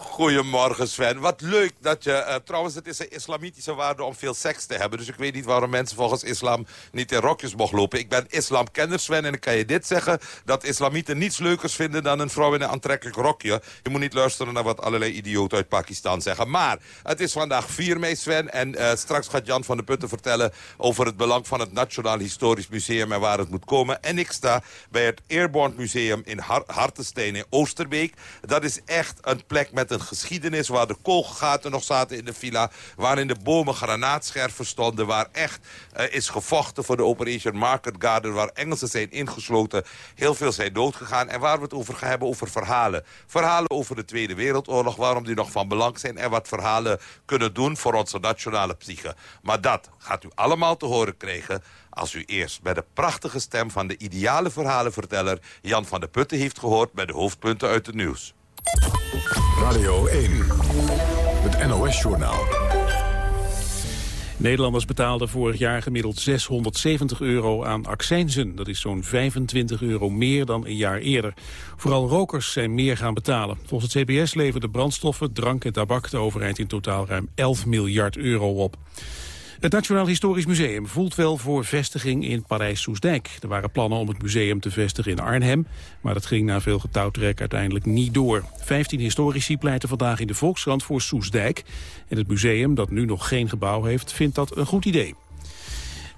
S19: Goedemorgen Sven. Wat leuk dat je... Uh, trouwens, het is een islamitische waarde om veel seks te hebben. Dus ik weet niet waarom mensen volgens islam niet in rokjes mogen lopen. Ik ben islamkenner Sven en ik kan je dit zeggen... dat islamieten niets leukers vinden dan een vrouw in een aantrekkelijk rokje. Je moet niet luisteren naar wat allerlei idioten uit Pakistan zeggen. Maar het is vandaag 4 mei Sven. En uh, straks gaat Jan van der Putten vertellen over het belang van het Nationaal Historisch Museum... en waar het moet komen. En ik sta bij het Airborne Museum in Hartenstein in Oosterbeek. Dat is echt een plek met een geschiedenis... waar de kogelgaten nog zaten in de villa... waarin de bomen granaatscherven stonden... waar echt uh, is gevochten voor de Operation Market Garden... waar Engelsen zijn ingesloten, heel veel zijn doodgegaan... en waar we het over gaan hebben over verhalen. Verhalen over de Tweede Wereldoorlog, waarom die nog van belang zijn... en wat verhalen kunnen doen voor onze nationale psyche. Maar dat gaat u allemaal te horen krijgen als u eerst bij de prachtige stem van de ideale verhalenverteller... Jan van der Putten heeft gehoord bij de hoofdpunten uit het nieuws.
S1: Radio 1, het NOS-journaal.
S2: Nederlanders betaalden vorig jaar gemiddeld 670 euro aan accijnzen. Dat is zo'n 25 euro meer dan een jaar eerder. Vooral rokers zijn meer gaan betalen. Volgens het CBS leverden brandstoffen, drank en tabak de overheid in totaal ruim 11 miljard euro op. Het Nationaal Historisch Museum voelt wel voor vestiging in Parijs-Soesdijk. Er waren plannen om het museum te vestigen in Arnhem, maar dat ging na veel getouwtrek uiteindelijk niet door. Vijftien historici pleiten vandaag in de Volkskrant voor Soesdijk. En het museum, dat nu nog geen gebouw heeft, vindt dat een goed idee.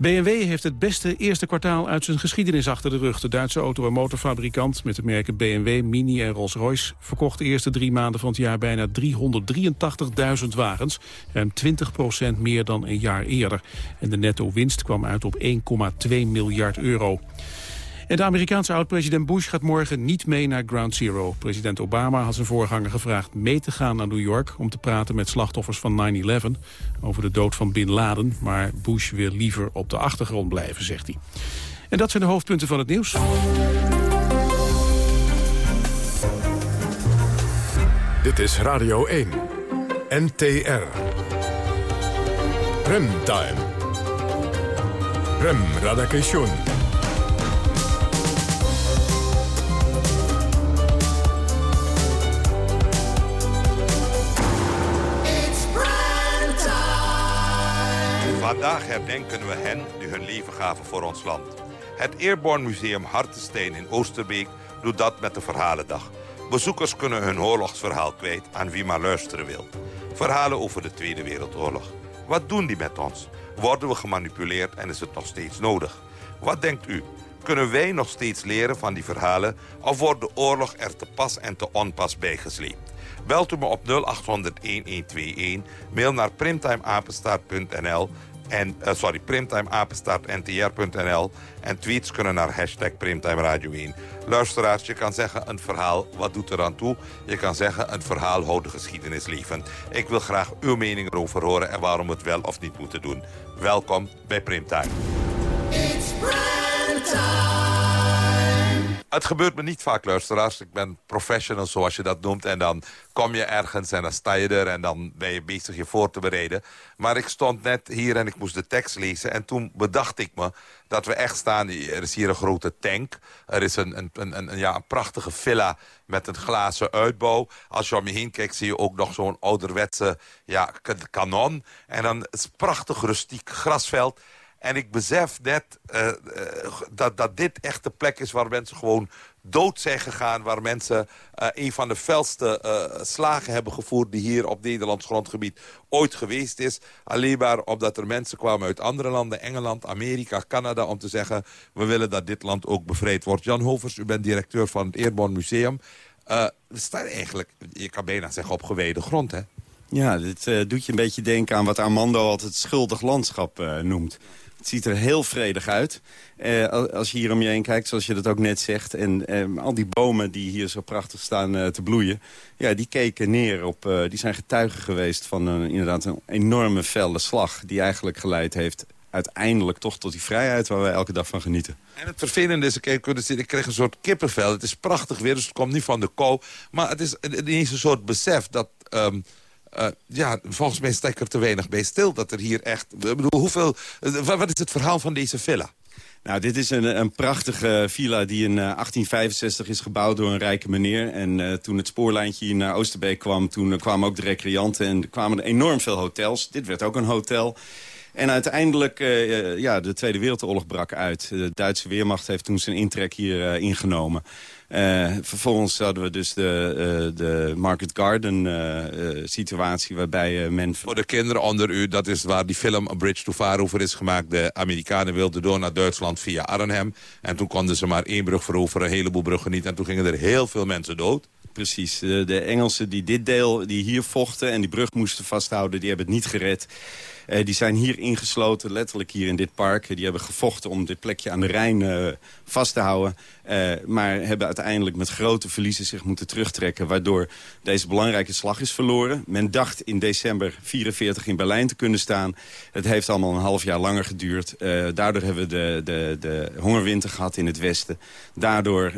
S2: BMW heeft het beste eerste kwartaal uit zijn geschiedenis achter de rug. De Duitse auto- en motorfabrikant met de merken BMW, Mini en Rolls-Royce... verkocht de eerste drie maanden van het jaar bijna 383.000 wagens. Ruim 20% meer dan een jaar eerder. En de netto winst kwam uit op 1,2 miljard euro. En de Amerikaanse oud-president Bush gaat morgen niet mee naar Ground Zero. President Obama had zijn voorganger gevraagd mee te gaan naar New York... om te praten met slachtoffers van 9-11 over de dood van Bin Laden. Maar Bush wil liever op de achtergrond blijven, zegt hij. En dat zijn de hoofdpunten van het nieuws.
S1: Dit is Radio 1. NTR. Remtime. Rem Radakation.
S19: Vandaag herdenken we hen die hun leven gaven voor ons land. Het Airborne Museum Hartenstein in Oosterbeek doet dat met de Verhalendag. Bezoekers kunnen hun oorlogsverhaal kwijt aan wie maar luisteren wil. Verhalen over de Tweede Wereldoorlog. Wat doen die met ons? Worden we gemanipuleerd en is het nog steeds nodig? Wat denkt u? Kunnen wij nog steeds leren van die verhalen... of wordt de oorlog er te pas en te onpas bijgesleept? Belt u me op 0800-1121, mail naar primtimeapenstaart.nl en, uh, sorry, primtimeapenstaartntr.nl. En tweets kunnen naar hashtag Primtime Radio 1. Luisteraars, je kan zeggen een verhaal, wat doet er aan toe? Je kan zeggen een verhaal houdt de geschiedenis levend. Ik wil graag uw mening erover horen en waarom we het wel of niet moeten doen. Welkom bij Primtime. It's het gebeurt me niet vaak, luisteraars. Ik ben professional, zoals je dat noemt. En dan kom je ergens en dan sta je er en dan ben je bezig je voor te bereiden. Maar ik stond net hier en ik moest de tekst lezen. En toen bedacht ik me dat we echt staan. Er is hier een grote tank. Er is een, een, een, ja, een prachtige villa met een glazen uitbouw. Als je om je heen kijkt zie je ook nog zo'n ouderwetse ja, kanon. En dan is prachtig rustiek grasveld. En ik besef net uh, uh, dat, dat dit echt de plek is waar mensen gewoon dood zijn gegaan. Waar mensen uh, een van de felste slagen hebben gevoerd... die hier op Nederlands grondgebied ooit geweest is. Alleen maar omdat er mensen kwamen uit andere landen. Engeland, Amerika, Canada. Om te zeggen, we willen dat dit land ook bevrijd wordt. Jan Hovers, u bent directeur van het Airborne Museum. we staan eigenlijk, je kan bijna zeggen, op gewijde grond, hè?
S20: Ja, dit doet je een beetje denken aan wat Armando altijd schuldig landschap noemt. Het ziet er heel vredig uit. Eh, als je hier om je heen kijkt, zoals je dat ook net zegt. En eh, al die bomen die hier zo prachtig staan eh, te bloeien. Ja, die keken neer op... Eh, die zijn getuigen geweest van een, inderdaad een enorme felle slag. Die eigenlijk geleid heeft uiteindelijk toch tot die vrijheid waar we elke dag van genieten.
S19: En het vervelende is, ik, ik kreeg een soort kippenvel. Het is prachtig weer, dus het komt niet van de kou. Maar het is een soort besef dat... Ehm, uh, ja, volgens mij sta ik er te weinig bij stil dat er hier echt... Bedoel, hoeveel, uh, wat is het verhaal van deze villa?
S20: Nou, dit is een, een prachtige villa die in 1865 is gebouwd door een rijke meneer. En toen het spoorlijntje hier naar Oosterbeek kwam, toen kwamen ook de recreanten en er kwamen enorm veel hotels. Dit werd ook een hotel. En uiteindelijk, uh, ja, de Tweede Wereldoorlog brak uit. De Duitse Weermacht heeft toen zijn intrek hier uh, ingenomen. Uh, vervolgens hadden we dus de, de Market Garden situatie waarbij men...
S19: Voor de kinderen onder u, dat is waar die film A Bridge to Far over is gemaakt. De Amerikanen wilden door naar Duitsland via Arnhem. En toen konden ze maar één brug veroveren, een heleboel bruggen niet. En toen gingen er heel veel mensen dood.
S20: Precies. De, de Engelsen die dit deel, die hier vochten en die brug moesten vasthouden, die hebben het niet gered. Uh, die zijn hier ingesloten, letterlijk hier in dit park. Die hebben gevochten om dit plekje aan de Rijn uh, vast te houden. Uh, maar hebben uiteindelijk met grote verliezen zich moeten terugtrekken... waardoor deze belangrijke slag is verloren. Men dacht in december 44 in Berlijn te kunnen staan. Het heeft allemaal een half jaar langer geduurd. Uh, daardoor hebben we de, de, de hongerwinter gehad in het westen. Daardoor uh,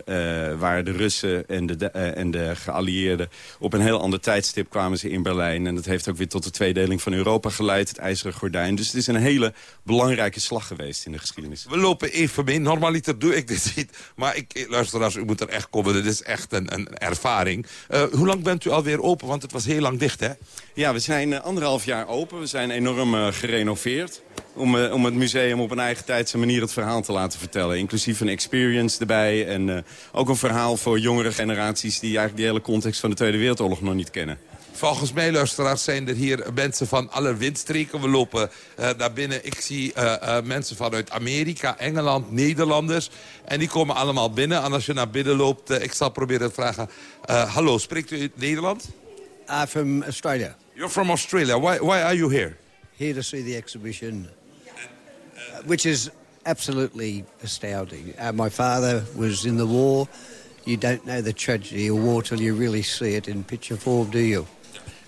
S20: waren de Russen en de, en de geallieerden... op een heel ander tijdstip kwamen ze in Berlijn. En dat heeft ook weer tot de tweedeling van Europa geleid, het ijzeren gordijn. Dus het is een hele belangrijke slag geweest in de geschiedenis.
S19: We lopen even mee. Normaliter doe ik dit. Maar ik, luisteraars, u moet er echt komen. Dit is echt een, een ervaring. Uh, hoe lang bent u alweer open? Want het was heel lang dicht, hè?
S20: Ja, we zijn uh, anderhalf jaar open. We zijn enorm gerenoveerd. Om, om het museum op een eigen tijdse manier het verhaal te laten vertellen. Inclusief een experience erbij. En ook een verhaal voor jongere generaties... die eigenlijk die hele context van de Tweede Wereldoorlog nog niet kennen.
S19: Volgens mij, luisteraars, zijn er hier mensen van alle windstreken. We lopen uh, naar binnen. Ik zie uh, uh, mensen vanuit Amerika, Engeland, Nederlanders. En die komen allemaal binnen. En als je naar binnen loopt, ik zal proberen te vragen... hallo, spreekt u Nederland?
S21: I'm from Australia.
S19: You're from Australia. Why, why are you here?
S21: Here to see the exhibition, which is absolutely astounding. my father was in the war. You don't know the tragedy of war till you really see it in picture form, do you?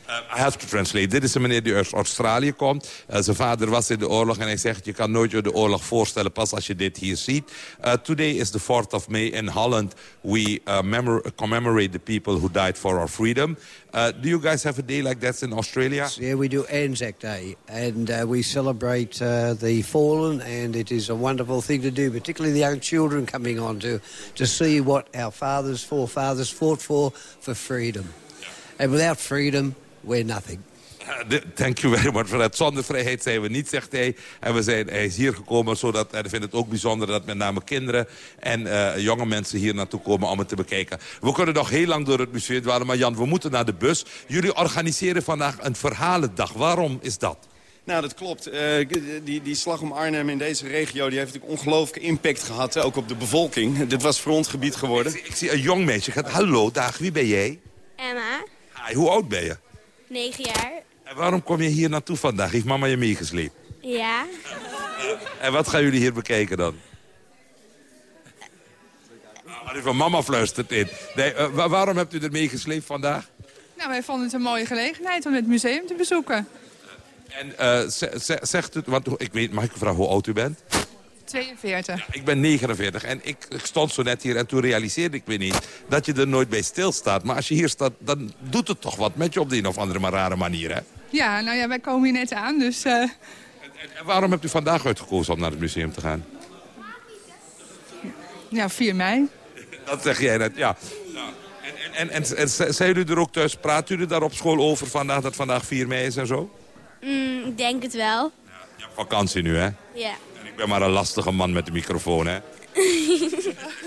S19: Uh, I have to translate. Dit is een meneer die uit Australië komt. Uh, zijn vader was in de oorlog en hij zegt... je kan nooit je de oorlog voorstellen pas als je dit hier ziet. Uh, today is the 4th of May in Holland. We commemorate the people who died for our freedom. do you guys have a day like that in Australia?
S21: Yeah, we do Anzac Day. And we celebrate the fallen. And it is a wonderful thing to do. Particularly the young children coming on to, to see what our fathers, forefathers fought for, for freedom. And without freedom we're nothing.
S19: Uh, thank you very much for that. Zonder vrijheid zijn we niet, zegt hij. En we zijn, hij is hier gekomen, zodat, en ik vind het ook bijzonder... dat met name kinderen en uh, jonge mensen hier naartoe komen om het te bekijken. We kunnen nog heel lang door het museum dwalen, maar Jan, we moeten naar de bus. Jullie organiseren vandaag een verhalendag. Waarom is dat?
S20: Nou, dat klopt. Uh, die, die slag om Arnhem in deze regio die heeft natuurlijk ongelooflijke impact gehad, ook op de bevolking. Dit was frontgebied geworden.
S19: Ik, ik zie een jong meisje. Hallo, dag, wie ben jij?
S22: Emma.
S19: Hi, hoe oud ben je?
S22: Negen jaar.
S19: En waarom kom je hier naartoe vandaag? Heeft mama je meegesleept?
S22: Ja.
S19: En wat gaan jullie hier bekijken dan? Uh, van mama fluistert in. Nee, uh, waarom hebt u er meegesleept vandaag?
S23: Nou, wij vonden het een mooie gelegenheid om het museum te bezoeken.
S19: En uh, zegt u, want ik weet, mag ik vragen hoe oud u bent?
S23: 42.
S19: Ja, ik ben 49 en ik, ik, stond zo net hier en toen realiseerde ik me niet dat je er nooit bij stilstaat. Maar als je hier staat, dan doet het toch wat met je op de een of andere maar rare manier, hè?
S23: Ja, nou ja, wij komen hier net aan, dus... Uh... En,
S19: en, waarom hebt u vandaag uitgekozen om naar het museum te gaan?
S23: Ja, 4 mei.
S19: Dat zeg jij net, ja. En, en, en, en, zijn u er ook thuis, praat u er daar op school over vandaag dat vandaag 4 mei is en zo?
S22: Mm, ik denk het wel.
S19: Ja, vakantie nu, hè?
S22: Ja.
S19: Ik ben maar een lastige man met de microfoon, hè?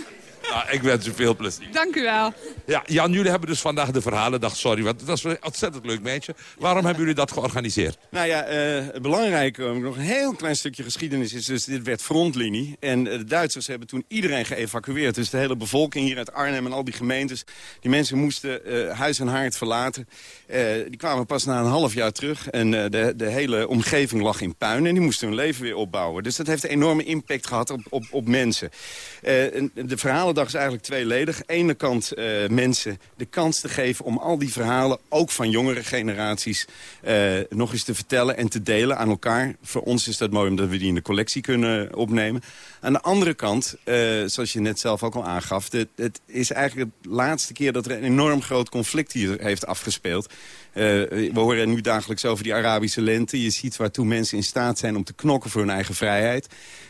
S19: nou, ik wens u veel plezier.
S23: Dank u wel.
S19: Ja, Jan, jullie hebben dus vandaag de verhalendag. Sorry, want dat was een ontzettend leuk meisje. Waarom hebben jullie dat georganiseerd?
S20: Nou ja, uh, het belangrijke, nog een heel klein stukje geschiedenis is dus... dit werd frontlinie en de Duitsers hebben toen iedereen geëvacueerd. Dus de hele bevolking hier uit Arnhem en al die gemeentes... die mensen moesten uh, huis en haard verlaten. Uh, die kwamen pas na een half jaar terug en de, de hele omgeving lag in puin... en die moesten hun leven weer opbouwen. Dus dat heeft een enorme impact gehad op, op, op mensen. de is eigenlijk tweeledig. Ene kant mensen de kans te geven om al die verhalen... ook van jongere generaties uh, nog eens te vertellen en te delen aan elkaar. Voor ons is dat mooi omdat we die in de collectie kunnen opnemen. Aan de andere kant, uh, zoals je net zelf ook al aangaf... Het, is eigenlijk de laatste keer dat er een enorm groot conflict hier heeft afgespeeld. Eh, we horen nu dagelijks over die Arabische lente. Je ziet waartoe mensen in staat zijn om te knokken voor hun eigen vrijheid.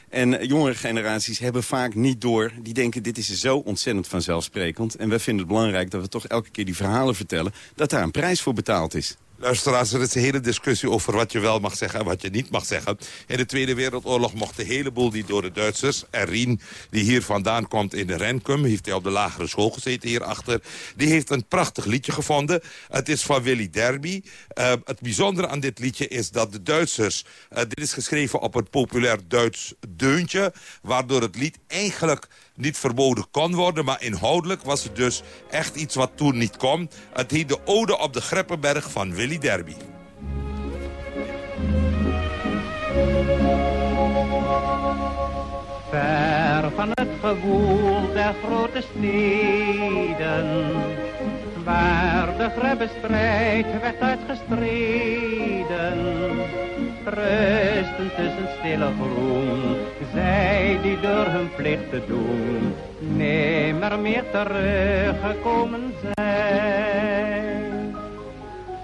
S20: En eh, jongere generaties hebben vaak niet door. Die denken, dit is zo ontzettend vanzelfsprekend. En wij vinden het belangrijk dat we toch elke keer die verhalen vertellen... dat daar een prijs voor betaald is.
S19: Luisteraars, er is een hele discussie over wat je wel mag zeggen en wat je niet mag zeggen. In de Tweede Wereldoorlog mocht een heleboel die door de Duitsers... en Rien, die hier vandaan komt in de Renkum... heeft hij op de lagere school gezeten hierachter... die heeft een prachtig liedje gevonden. Het is van Willy Derby. Uh, het bijzondere aan dit liedje is dat de Duitsers... Uh, dit is geschreven op een populair Duits deuntje... waardoor het lied eigenlijk niet verboden kon worden. Maar inhoudelijk was het dus echt iets wat toen niet kon. Het heet de Ode op de Greppenberg van Willy Derby.
S24: Ver van het gewoel der grote steden, waar de grebbestrijd werd uitgestreden, rusten tussen stille groen, zij die door hun plicht te doen, nimmer meer teruggekomen zijn.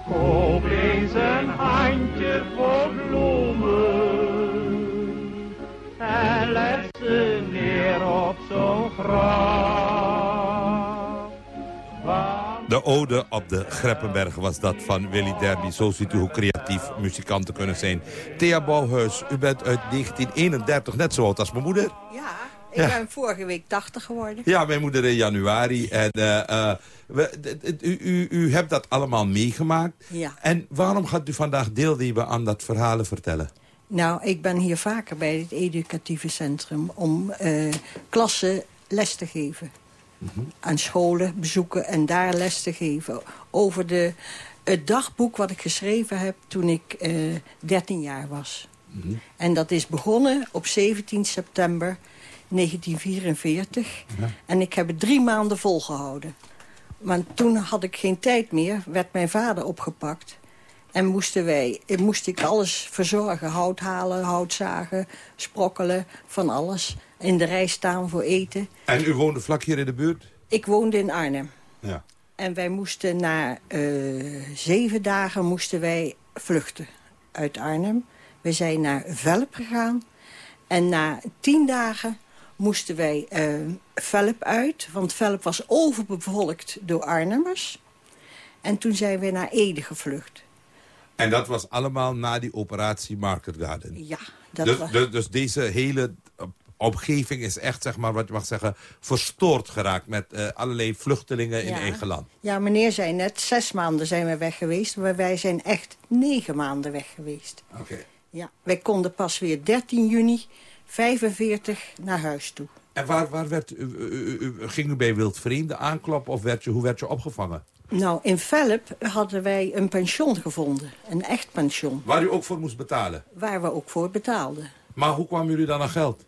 S24: Koop eens een handje voor bloemen, en leg ze neer op zo'n graf.
S19: De ode op de Greppenberg was dat van Willy Derby. Zo ziet u hoe creatief muzikanten kunnen zijn. Thea Bouwhuis, u bent uit 1931, net zo oud als mijn moeder.
S25: Ja, ik
S19: Ja.
S25: ben vorige week 80 geworden.
S19: Ja, mijn moeder in januari. En, we, d- u, u, u hebt dat allemaal meegemaakt.
S25: Ja.
S19: En waarom gaat u vandaag deelnemen aan dat verhalen vertellen?
S25: Nou, ik ben hier vaker bij het educatieve centrum om eh, klassen les te geven. Aan scholen bezoeken en daar les te geven. Over de, het dagboek wat ik geschreven heb toen ik eh 13 jaar was. En dat is begonnen op 17 september 1944. En ik heb het drie maanden volgehouden. Want toen had ik geen tijd meer, werd mijn vader opgepakt. En moesten wij, eh, moest ik alles verzorgen. Hout halen, hout zagen, sprokkelen, van alles. In de rij staan voor eten.
S19: En u woonde vlak hier in de buurt?
S25: Ik woonde in Arnhem.
S19: Ja.
S25: En wij moesten na eh, zeven dagen moesten wij vluchten uit Arnhem. We zijn naar Velp gegaan. En na tien dagen moesten wij eh, Velp uit. Want Velp was overbevolkt door Arnhemmers. En toen zijn we naar Ede gevlucht.
S19: En dat was allemaal na die operatie Market Garden?
S25: Ja, dat
S19: dus,
S25: was...
S19: dus, dus deze hele eh, omgeving is echt, zeg maar, wat je mag zeggen... verstoord geraakt met eh, allerlei vluchtelingen in
S25: Ja.
S19: eigen land.
S25: Ja, meneer zei net, zes maanden zijn we weg geweest. Maar wij zijn echt negen maanden weg geweest.
S19: Oké.
S25: Ja, wij konden pas weer 13 juni 45 naar huis toe.
S19: En waar, waar werd, u, u, u- u- ging u bij wildvreemden aankloppen of werd je, hoe werd je opgevangen?
S25: Nou, in Velp hadden wij een pension gevonden. Een echt pension.
S19: Waar u ook voor moest betalen.
S25: Waar we ook voor betaalden.
S19: Maar hoe kwamen jullie dan aan geld?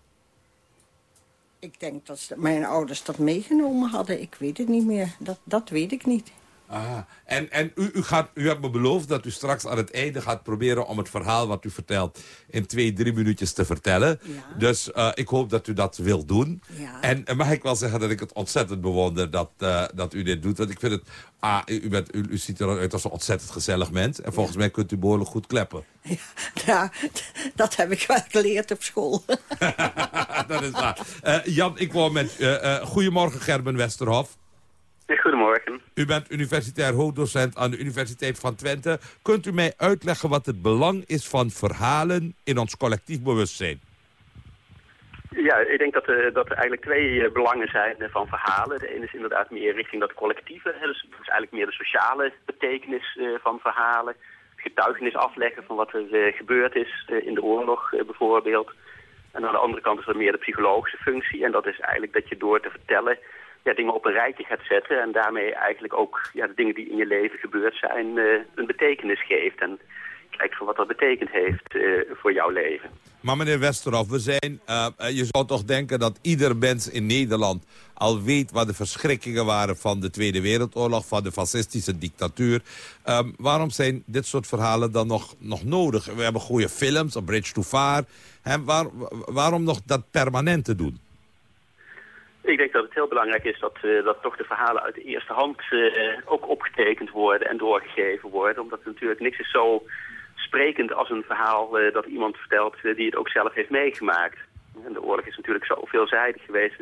S25: Ik denk dat mijn ouders dat meegenomen hadden. Ik weet het niet meer. Dat, dat weet ik niet.
S19: Ah, en en u, u, gaat, u hebt me beloofd dat u straks aan het einde gaat proberen... om het verhaal wat u vertelt in twee, drie minuutjes te vertellen. Dus eh, ik hoop dat u dat wilt doen.
S25: Ja.
S19: En mag ik wel zeggen dat ik het ontzettend bewonder dat, eh, dat u dit doet. Want ik vind het... Ah, u, bent, u, u ziet eruit als een ontzettend gezellig mens. En volgens mij kunt u behoorlijk goed kleppen.
S25: Ja, dat heb ik wel geleerd op school.
S19: dat is waar. Eh, Jan, ik wou met... goedemorgen, Gerben Westerhof.
S26: Goedemorgen.
S19: U bent universitair hoofddocent aan de Universiteit van Twente. Kunt u mij uitleggen wat het belang is van verhalen in ons collectief bewustzijn?
S26: Ja, ik denk dat, er- dat er eigenlijk twee eh, belangen zijn eh, van verhalen. De ene is inderdaad meer richting dat collectieve. Hè, dus, dus eigenlijk meer de sociale betekenis eh, van verhalen. Getuigenis afleggen van wat er eh, gebeurd is eh, in de oorlog eh, bijvoorbeeld. En aan de andere kant is er meer de psychologische functie. En dat is eigenlijk dat je door te vertellen ja, dingen op een rijtje gaat zetten. En daarmee eigenlijk ook ja, de dingen die in je leven gebeurd zijn eh, een betekenis geeft. En kijkt van wat dat betekend heeft eh, voor jouw leven.
S19: Maar meneer Westerhof, we zijn, eh, je zou toch denken dat ieder mens in Nederland al weet wat de verschrikkingen waren van de Tweede Wereldoorlog, van de fascistische dictatuur. Ehm, waarom zijn dit soort verhalen dan nog, nog nodig? We hebben goede films, A Bridge to Far. Hè, waar, waarom nog dat permanent te doen?
S26: Ik denk dat het heel belangrijk is dat, uh, dat toch de verhalen uit de eerste hand uh, ook opgetekend worden en doorgegeven worden. Omdat natuurlijk niks is zo sprekend als een verhaal uh, dat iemand vertelt die het ook zelf heeft meegemaakt. En de oorlog is natuurlijk zo veelzijdig geweest.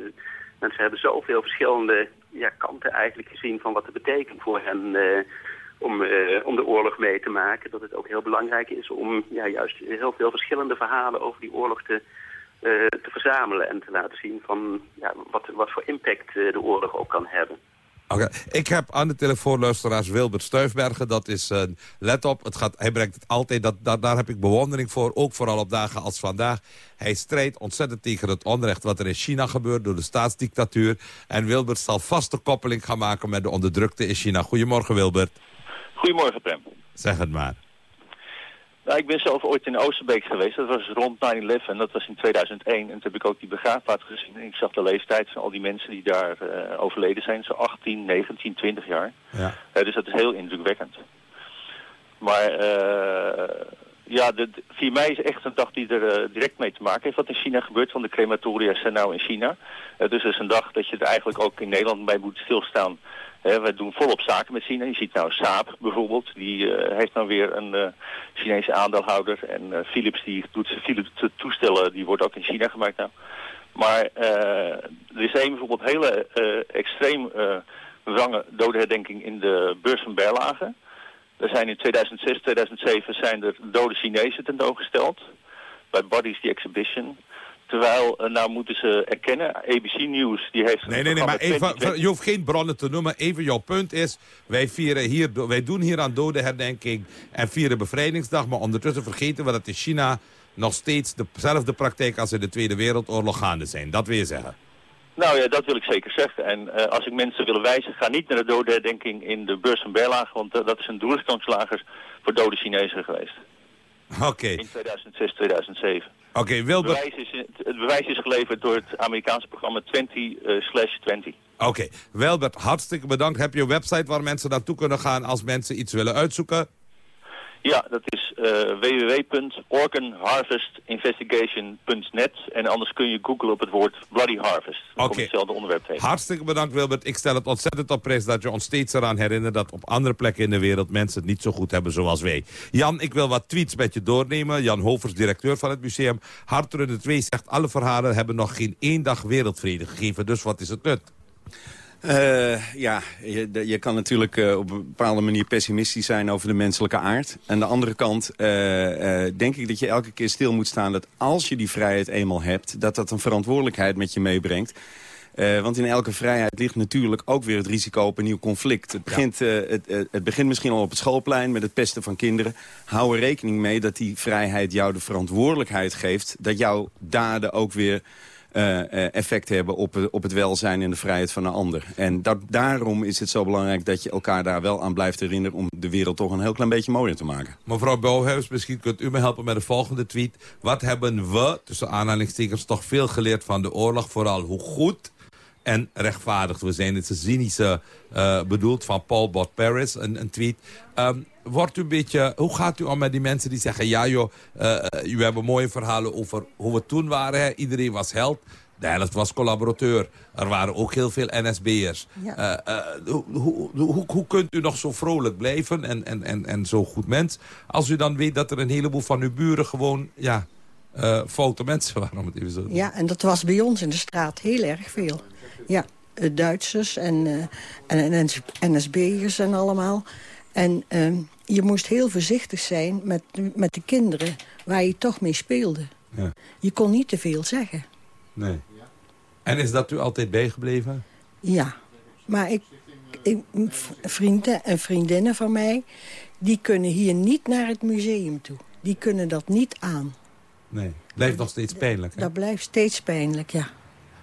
S26: Mensen hebben zoveel verschillende ja, kanten eigenlijk gezien van wat het betekent voor hen om, om de oorlog mee te maken. Dat het ook heel belangrijk is om ja, juist heel veel verschillende verhalen over die oorlog te te verzamelen en te laten zien van ja, wat, wat voor impact uh, de oorlog ook kan hebben.
S19: Oké, ik heb aan de telefoon luisteraars Wilbert Stuifbergen. Dat is, uh, let op, het gaat, hij brengt het altijd, dat, dat, daar heb ik bewondering voor. Ook vooral op dagen als vandaag. Hij strijdt ontzettend tegen het onrecht wat er in China gebeurt door de staatsdictatuur. En Wilbert zal vast de koppeling gaan maken met de onderdrukte in China. Goedemorgen Wilbert.
S27: Goedemorgen Prem.
S19: Zeg het maar.
S27: Nou, ik ben zelf ooit in Oosterbeek geweest. Dat was rond 9-11. Dat was in 2001. En toen heb ik ook die begraafplaats gezien. En ik zag de leeftijd van al die mensen die daar uh, overleden zijn. Zo 18, 19, 20 jaar. Ja. Uh, dus dat is heel indrukwekkend. Maar uh, ja, de, 4 mei is echt een dag die er direct mee te maken heeft. Wat in China gebeurt, want de crematoria zijn nou in China. dus het is een dag dat je er eigenlijk ook in Nederland bij moet stilstaan He, wij doen volop zaken met China. Je ziet nou Saab bijvoorbeeld, die uh, heeft nou weer een Chinese aandeelhouder. En Philips, die doet Philips toestellen, die wordt ook in China gemaakt nou. Maar er is een bijvoorbeeld hele extreem wrange dodenherdenking in de beurs van Berlage. Er zijn in 2006, 2007 zijn er dode Chinezen tentoongesteld. Bij Bodies the Exhibition. Terwijl, uh, nou moeten ze erkennen, ABC News die heeft...
S19: Nee, nee, nee, maar even, je hoeft geen bronnen te noemen. Even jouw punt is, wij, vieren hier, wij doen hier aan dodenherdenking en vieren bevrijdingsdag. Maar ondertussen vergeten we dat in China nog steeds dezelfde praktijk als in de Tweede Wereldoorlog gaande zijn. Dat wil je zeggen?
S27: Nou ja, dat wil ik zeker zeggen. En uh, als ik mensen wil wijzen, ga niet naar de dodenherdenking in de beurs van Berlage. Want uh, dat is een doorgangslager voor dode Chinezen geweest.
S19: Oké. Okay.
S27: In 2006, 2007.
S19: Oké, okay, Wilbert...
S27: Het bewijs, is, het bewijs is geleverd door het Amerikaanse programma 20 uh, slash 20.
S19: Oké, okay. Wilbert, hartstikke bedankt. Heb je een website waar mensen naartoe kunnen gaan als mensen iets willen uitzoeken?
S27: Ja, dat is uh. En anders kun je googlen op het woord Bloody Harvest. Oké. Okay. hetzelfde onderwerp tegen.
S19: Hartstikke bedankt Wilbert. Ik stel het ontzettend op prijs dat je ons steeds eraan herinnert... dat op andere plekken in de wereld mensen het niet zo goed hebben zoals wij. Jan, ik wil wat tweets met je doornemen. Jan Hovers, directeur van het museum. de 2 zegt... alle verhalen hebben nog geen één dag wereldvrede gegeven. Dus wat is het nut?
S20: Uh, ja, je, je, kan natuurlijk uh, op een bepaalde manier pessimistisch zijn over de menselijke aard. Aan de andere kant uh, denk ik dat je elke keer stil moet staan... dat als je die vrijheid eenmaal hebt, dat dat een verantwoordelijkheid met je meebrengt. want in elke vrijheid ligt natuurlijk ook weer het risico op een nieuw conflict. Het begint, ja. het, het begint misschien al op het schoolplein met het pesten van kinderen. Hou er rekening mee dat die vrijheid jou de verantwoordelijkheid geeft... dat jouw daden ook weer uh, effect hebben op, op het welzijn en de vrijheid van een ander. En dat, daarom is het zo belangrijk dat je elkaar daar wel aan blijft herinneren... om de wereld toch een heel klein beetje mooier te maken.
S19: Mevrouw Bouwhuis, misschien kunt u me helpen met de volgende tweet. Wat hebben we, tussen aanhalingstekens, toch veel geleerd van de oorlog? Vooral hoe goed en rechtvaardig we zijn. Het cynische uh, bedoeld van Paul Bot Paris, een, een tweet. Um, wordt u een beetje, hoe gaat u om met die mensen die zeggen... ja joh, uh, u hebt mooie verhalen over hoe we toen waren. Hè? Iedereen was held. De helft was collaborateur. Er waren ook heel veel NSB'ers. Ja. Uh, uh, hoe, hoe, hoe, kunt u nog zo vrolijk blijven en, en, en, en zo goed mens... als u dan weet dat er een heleboel van uw buren gewoon... Ja, foute mensen waren, om het even zo te
S25: Ja, en dat was bij ons in de straat heel erg veel. Ja, Duitsers en, en, en NSB'ers en allemaal. En ehm, je moest heel voorzichtig zijn met, met de kinderen waar je toch mee speelde. Ja. Je kon niet te veel zeggen.
S19: Nee. En is dat u altijd bijgebleven?
S25: Ja. Maar ik, ik, vrienden en vriendinnen van mij... die kunnen hier niet naar het museum toe. Die kunnen dat niet aan.
S19: Nee, blijft nog steeds pijnlijk. Hè?
S25: Dat blijft steeds pijnlijk, ja.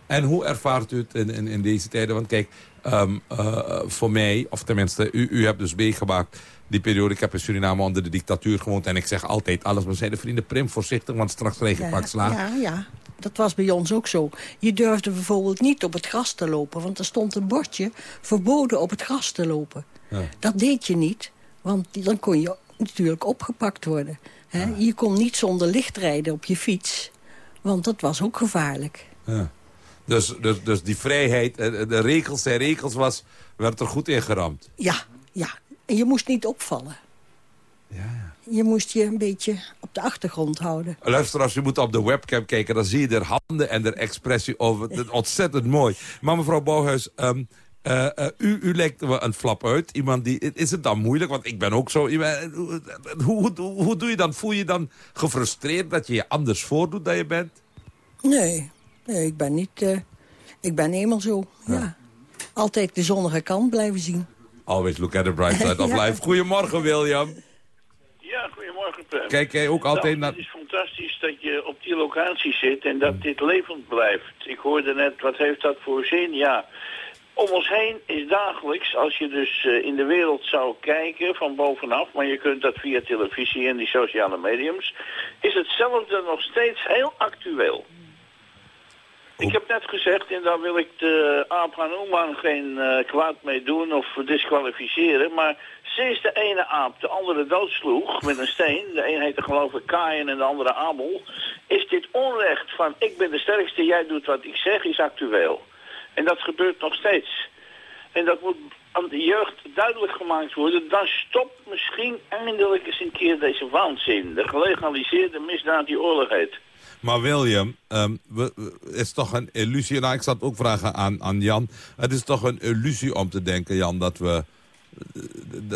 S19: En hoe ervaart u het in, in, in deze tijden? Want kijk, um, uh, voor mij, of tenminste, u, u hebt dus meegemaakt die periode. Ik heb in Suriname onder de dictatuur gewoond. En ik zeg altijd alles. Maar zeiden vrienden, prim voorzichtig, want straks krijg je pak slaan.
S25: Ja, ja, dat was bij ons ook zo. Je durfde bijvoorbeeld niet op het gras te lopen. Want er stond een bordje verboden op het gras te lopen. Ja. Dat deed je niet. Want dan kon je natuurlijk opgepakt worden. Hè? Je kon niet zonder licht rijden op je fiets. Want dat was ook gevaarlijk.
S19: Ja. Dus, dus, dus die vrijheid, eh, de regels zijn regels, was, werd er goed ingeramd.
S25: Ja, ja. En je moest niet opvallen. Ja. Je moest je een beetje op de achtergrond houden.
S19: Luister, als je moet op de webcam kijken... dan zie je er handen en de expressie over. Het is Ontzettend mooi. Maar mevrouw Bouwhuis, um, uh, uh, u, u lijkt me een flap uit. Iemand die, is het dan moeilijk? Want ik ben ook zo... Hoe, hoe, hoe, hoe doe je dan? Voel je dan gefrustreerd dat je je anders voordoet dan je bent?
S25: Nee, nee ik ben niet... Uh, ik ben eenmaal zo, ja. ja. Altijd de zonnige kant blijven zien.
S19: Always look at the bright side of ja. life. Goedemorgen, William.
S28: Ja, goedemorgen, Prem.
S19: Kijk jij ook altijd
S28: nou,
S19: naar...
S28: Het is fantastisch dat je op die locatie zit en dat dit levend blijft. Ik hoorde net, wat heeft dat voor zin? Ja, om ons heen is dagelijks, als je dus uh, in de wereld zou kijken van bovenaf... maar je kunt dat via televisie en die sociale mediums... is hetzelfde nog steeds heel actueel. Ik heb net gezegd, en daar wil ik de Abraham Oeman geen uh, kwaad mee doen of disqualificeren... maar sinds de ene aap de andere doodsloeg met een steen... de een heette geloof ik Kain en de andere Abel... is dit onrecht van ik ben de sterkste, jij doet wat ik zeg, is actueel. En dat gebeurt nog steeds. En dat moet aan de jeugd duidelijk gemaakt worden. Dan stopt misschien eindelijk eens een keer deze waanzin. De gelegaliseerde misdaad die oorlog heet.
S19: Maar William, um, we, is toch een illusie... Nou, ik zat ook vragen aan, aan Jan. Het is toch een illusie om te denken, Jan, dat we...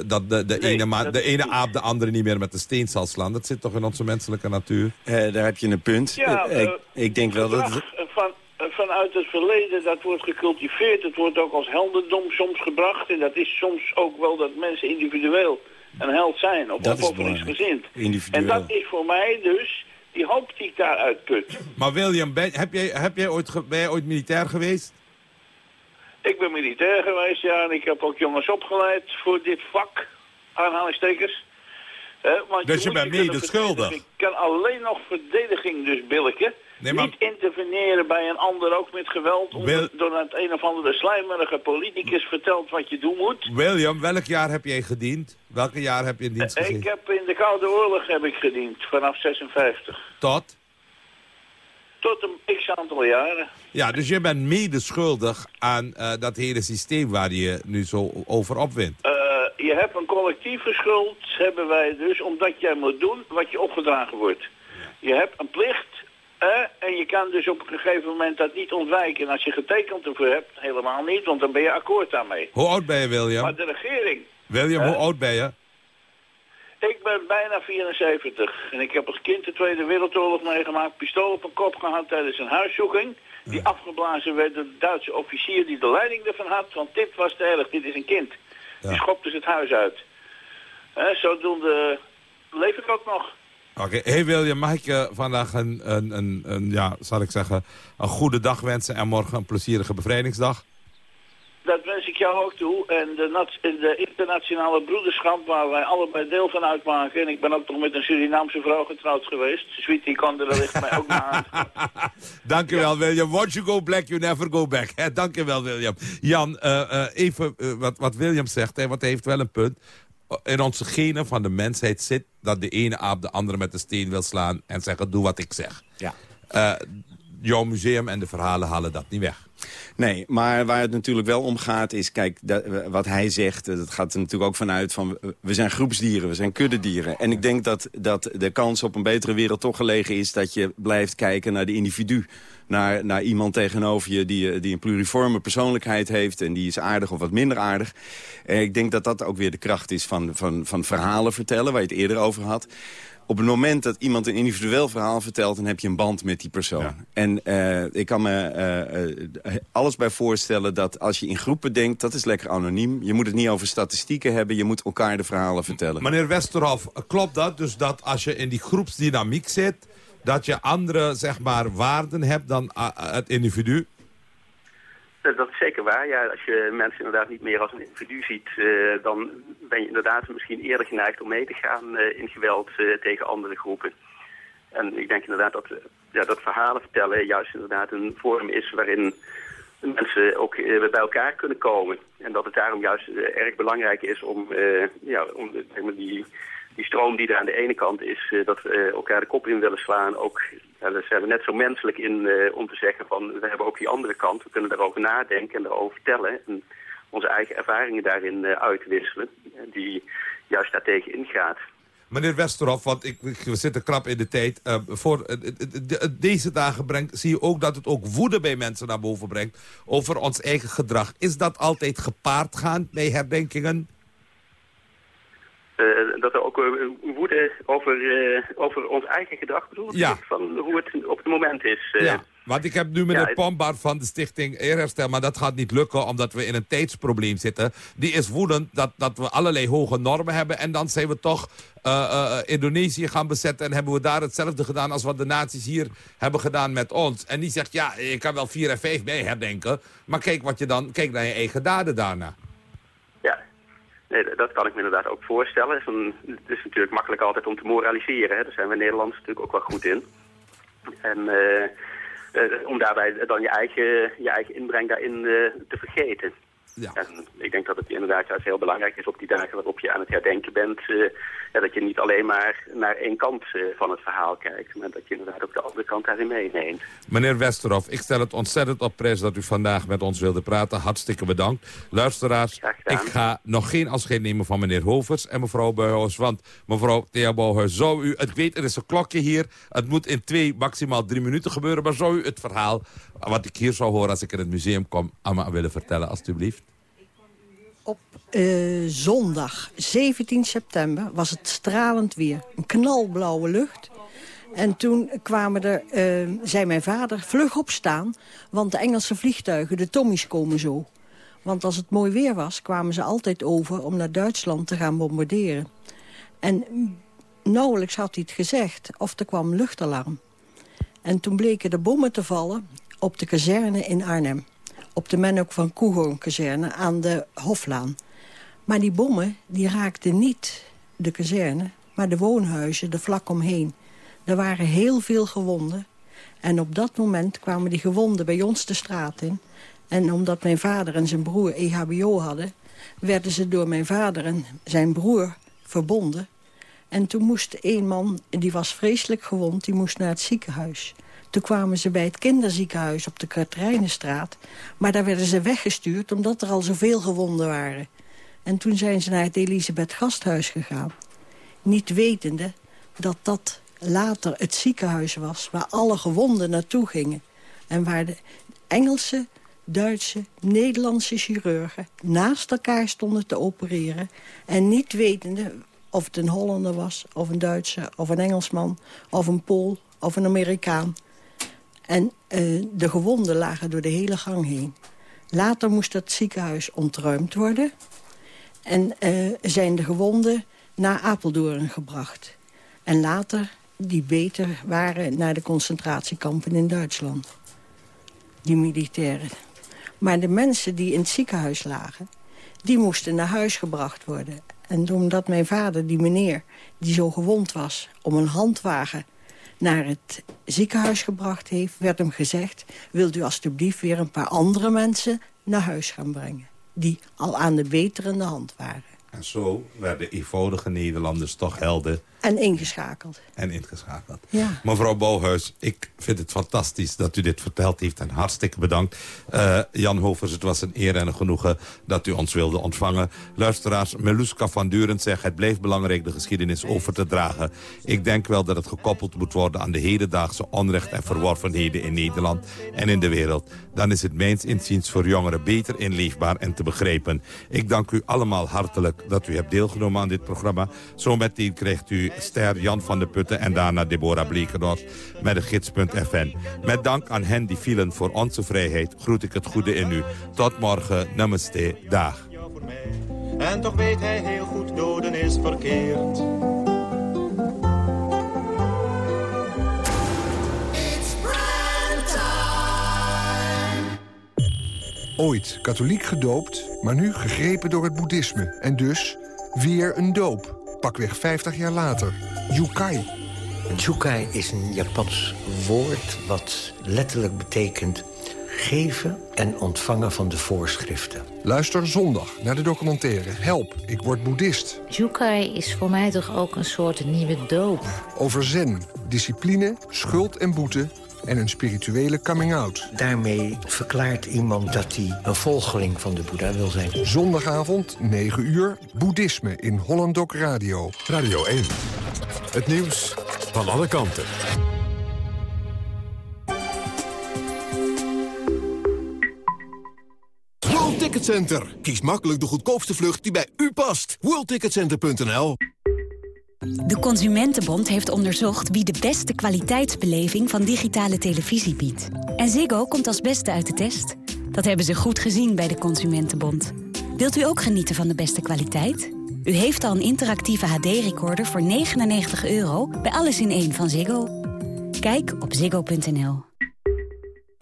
S19: Dat de, de, nee, ene, ma de ene aap de andere niet meer met de steen zal slaan. Dat zit toch in onze menselijke natuur?
S20: Uh, daar heb je een punt.
S28: Ja,
S20: uh, ik, ik denk wel dat... Het...
S28: Van, vanuit het verleden, dat wordt gecultiveerd. Het wordt ook als heldendom soms gebracht. En dat is soms ook wel dat mensen individueel een held zijn. Of opvoedingsgezind. En dat is voor mij dus die hoop die ik daaruit put.
S19: Maar William, ben, heb jij, heb jij ooit, ben jij ooit militair geweest?
S28: Ik ben militair geweest, ja. En ik heb ook jongens opgeleid voor dit vak. Aanhalingstekens. Eh, want
S19: dus je, je bent mede schuldig?
S28: Ik kan alleen nog verdediging dus billiken. Nee, maar... Niet interveneren bij een ander ook met geweld. Wil... Door het een of andere slijmerige politicus vertelt wat je doen moet.
S19: William, welk jaar heb jij gediend? Welke jaar heb je in dienst gezien?
S28: Ik heb in de Koude Oorlog heb ik gediend, vanaf 56.
S19: Tot?
S28: Tot een x-aantal jaren.
S19: Ja, dus je bent mede schuldig aan uh, dat hele systeem waar je nu zo over opwint.
S28: Uh, je hebt een collectieve schuld, hebben wij dus, omdat jij moet doen wat je opgedragen wordt. Je hebt een plicht eh, en je kan dus op een gegeven moment dat niet ontwijken. En als je getekend ervoor hebt, helemaal niet, want dan ben je akkoord daarmee.
S19: Hoe oud ben je, William?
S28: Maar de regering...
S19: William, hoe oud ben je?
S28: Ik ben bijna 74 en ik heb als kind de Tweede Wereldoorlog meegemaakt. Pistool op mijn kop gehad tijdens een huiszoeking. Die afgeblazen werd door de Duitse officier die de leiding ervan had. Want dit was te erg, dit is een kind. Ja. Die schopte ze het huis uit. Zo zodoende leef ik ook nog.
S19: Oké, okay. hey William, mag ik je vandaag een, een, een, een, ja, zal ik zeggen, een goede dag wensen en morgen een plezierige bevrijdingsdag?
S28: Dat wens ik jou ook toe. En de, de, internationale broederschap waar wij allebei deel van uitmaken. En ik ben ook nog met een Surinaamse vrouw getrouwd geweest. Sweetie kan er wellicht mij ook naar
S19: Dank je wel, ja. William. Once you go black, you never go back. Dank je wel, William. Jan, uh, uh, even uh, wat, wat William zegt, hè, want hij heeft wel een punt. In onze genen van de mensheid zit dat de ene aap de andere met de steen wil slaan... en zeggen, doe wat ik zeg.
S20: Ja.
S19: Jouw museum en de verhalen halen dat niet weg.
S20: Nee, maar waar het natuurlijk wel om gaat is... kijk, dat, wat hij zegt, dat gaat er natuurlijk ook vanuit van... we zijn groepsdieren, we zijn kuddedieren. En ik denk dat, dat de kans op een betere wereld toch gelegen is... dat je blijft kijken naar de individu. Naar, naar iemand tegenover je die, die een pluriforme persoonlijkheid heeft... en die is aardig of wat minder aardig. Ik denk dat dat ook weer de kracht is van, van, van verhalen vertellen... waar je het eerder over had op het moment dat iemand een individueel verhaal vertelt... dan heb je een band met die persoon. Ja. En uh, ik kan me uh, uh, alles bij voorstellen dat als je in groepen denkt... dat is lekker anoniem. Je moet het niet over statistieken hebben. Je moet elkaar de verhalen vertellen.
S19: Meneer Westerhof, klopt dat? Dus dat als je in die groepsdynamiek zit... dat je andere zeg maar, waarden hebt dan het individu?
S26: Dat is zeker waar. Ja, als je mensen inderdaad niet meer als een individu ziet, uh, dan ben je inderdaad misschien eerder geneigd om mee te gaan uh, in geweld uh, tegen andere groepen. En ik denk inderdaad dat, ja, dat verhalen vertellen juist inderdaad een vorm is waarin mensen ook bij elkaar kunnen komen. En dat het daarom juist erg belangrijk is om, ja, om die, die stroom die er aan de ene kant is, dat we elkaar de kop in willen slaan, ook daar zijn we net zo menselijk in eh, om te zeggen van we hebben ook die andere kant. We kunnen daarover nadenken en daarover vertellen. En onze eigen ervaringen daarin uitwisselen. Die juist daartegen ingaat.
S19: Meneer Westerhof, want ik, we zitten krap in de tijd. Voor de, deze dagen brengt, zie je ook dat het ook woede bij mensen naar boven brengt over ons eigen gedrag. Is dat altijd gepaardgaand bij herdenkingen?
S26: Uh, dat er ook uh, woede over, uh, over ons eigen gedrag bedoelt.
S19: Ja.
S26: Van hoe het op het moment is.
S19: Ja, want ik heb nu meneer ja, Pombar van de stichting Eerherstel... maar dat gaat niet lukken omdat we in een tijdsprobleem zitten. Die is woedend dat, dat we allerlei hoge normen hebben... en dan zijn we toch Indonesië gaan bezetten... en hebben we daar hetzelfde gedaan als wat de nazi's hier hebben gedaan met ons. En die zegt, ja, je kan wel vier en vijf mee herdenken... maar kijk, wat je dan, kijk naar je eigen daden daarna.
S26: Nee, dat kan ik me inderdaad ook voorstellen. Het is natuurlijk makkelijk altijd om te moraliseren. Hè. Daar zijn we Nederlanders natuurlijk ook wel goed in. En uh, uh, om daarbij dan je eigen, je eigen inbreng daarin uh, te vergeten.
S19: Ja.
S26: En ik denk dat het inderdaad juist heel belangrijk is op die dagen waarop je aan het herdenken bent... Ja, dat je niet alleen maar naar één kant van het verhaal kijkt... maar dat je inderdaad ook de andere kant daarin meeneemt.
S19: Meneer Westerhof, ik stel het ontzettend op prijs dat u vandaag met ons wilde praten. Hartstikke bedankt. Luisteraars, ik ga nog geen afscheid nemen van meneer Hovers en mevrouw Bouwhuis. Want mevrouw Thea Bouwhuis, zou u... Ik weet, er is een klokje hier. Het moet in twee, maximaal drie minuten gebeuren. Maar zou u het verhaal, wat ik hier zou horen als ik in het museum kom... aan me willen vertellen, alstublieft?
S25: Op uh, zondag 17 september was het stralend weer. Een knalblauwe lucht. En toen kwamen er, uh, zei mijn vader, vlug opstaan. Want de Engelse vliegtuigen, de Tommies, komen zo. Want als het mooi weer was, kwamen ze altijd over om naar Duitsland te gaan bombarderen. En nauwelijks had hij het gezegd, of er kwam luchtalarm. En toen bleken de bommen te vallen op de kazerne in Arnhem op de Menok van Koehoorn-kazerne aan de Hoflaan. Maar die bommen die raakten niet de kazerne, maar de woonhuizen er vlak omheen. Er waren heel veel gewonden. En op dat moment kwamen die gewonden bij ons de straat in. En omdat mijn vader en zijn broer EHBO hadden... werden ze door mijn vader en zijn broer verbonden. En toen moest een man, die was vreselijk gewond, die moest naar het ziekenhuis. Toen kwamen ze bij het kinderziekenhuis op de Katrijnenstraat. Maar daar werden ze weggestuurd omdat er al zoveel gewonden waren. En toen zijn ze naar het Elisabeth Gasthuis gegaan. Niet wetende dat dat later het ziekenhuis was... waar alle gewonden naartoe gingen. En waar de Engelse, Duitse, Nederlandse chirurgen... naast elkaar stonden te opereren. En niet wetende of het een Hollander was, of een Duitser, of een Engelsman... of een Pool, of een Amerikaan. En uh, de gewonden lagen door de hele gang heen. Later moest dat ziekenhuis ontruimd worden. En uh, zijn de gewonden naar Apeldoorn gebracht. En later, die beter waren, naar de concentratiekampen in Duitsland. Die militairen. Maar de mensen die in het ziekenhuis lagen... die moesten naar huis gebracht worden. En omdat mijn vader, die meneer, die zo gewond was... om een handwagen naar het ziekenhuis gebracht heeft... werd hem gezegd, wilt u alstublieft weer een paar andere mensen naar huis gaan brengen. Die al aan de beterende hand waren.
S19: En zo werden eenvoudige Nederlanders toch helden.
S25: En ingeschakeld.
S19: En ingeschakeld.
S25: Ja.
S19: Mevrouw Bouwhuis, ik vind het fantastisch dat u dit verteld heeft. En hartstikke bedankt. Uh, Jan Hovers, het was een eer en een genoegen dat u ons wilde ontvangen. Luisteraars, Meluska van Duren zegt... het blijft belangrijk de geschiedenis over te dragen. Ik denk wel dat het gekoppeld moet worden aan de hedendaagse onrecht en verworvenheden in Nederland en in de wereld. Dan is het mijns inziens voor jongeren beter inleefbaar en te begrijpen. Ik dank u allemaal hartelijk dat u hebt deelgenomen aan dit programma. Zometeen krijgt u ster Jan van de Putten en daarna Deborah Blekenos met de gids.fn. Met dank aan hen die vielen voor onze vrijheid groet ik het goede in u. Tot morgen, namaste, dag.
S29: En toch weet hij heel goed, doden is verkeerd.
S30: Ooit katholiek gedoopt, maar nu gegrepen door het boeddhisme. En dus weer een doop. Pakweg 50 jaar later. Yukai.
S31: Jukai is een Japans woord wat letterlijk betekent
S32: geven en ontvangen van de voorschriften.
S30: Luister zondag naar de documentaire Help, ik word boeddhist.
S31: Jukai is voor mij toch ook een soort nieuwe doop.
S30: Over zen, discipline, schuld en boete en een spirituele coming-out.
S32: Daarmee verklaart iemand dat hij een volgeling van de Boeddha wil zijn.
S30: Zondagavond, 9 uur, boeddhisme in Hollandok Radio.
S33: Radio 1, het nieuws van alle kanten.
S34: World Ticket Center. Kies makkelijk de goedkoopste vlucht die bij u past. WorldTicketCenter.nl
S35: De Consumentenbond heeft onderzocht wie de beste kwaliteitsbeleving van digitale televisie biedt. En Ziggo komt als beste uit de test. Dat hebben ze goed gezien bij de Consumentenbond. Wilt u ook genieten van de beste kwaliteit? U heeft al een interactieve HD-recorder voor 99 euro bij Alles in één van Ziggo. Kijk op ziggo.nl.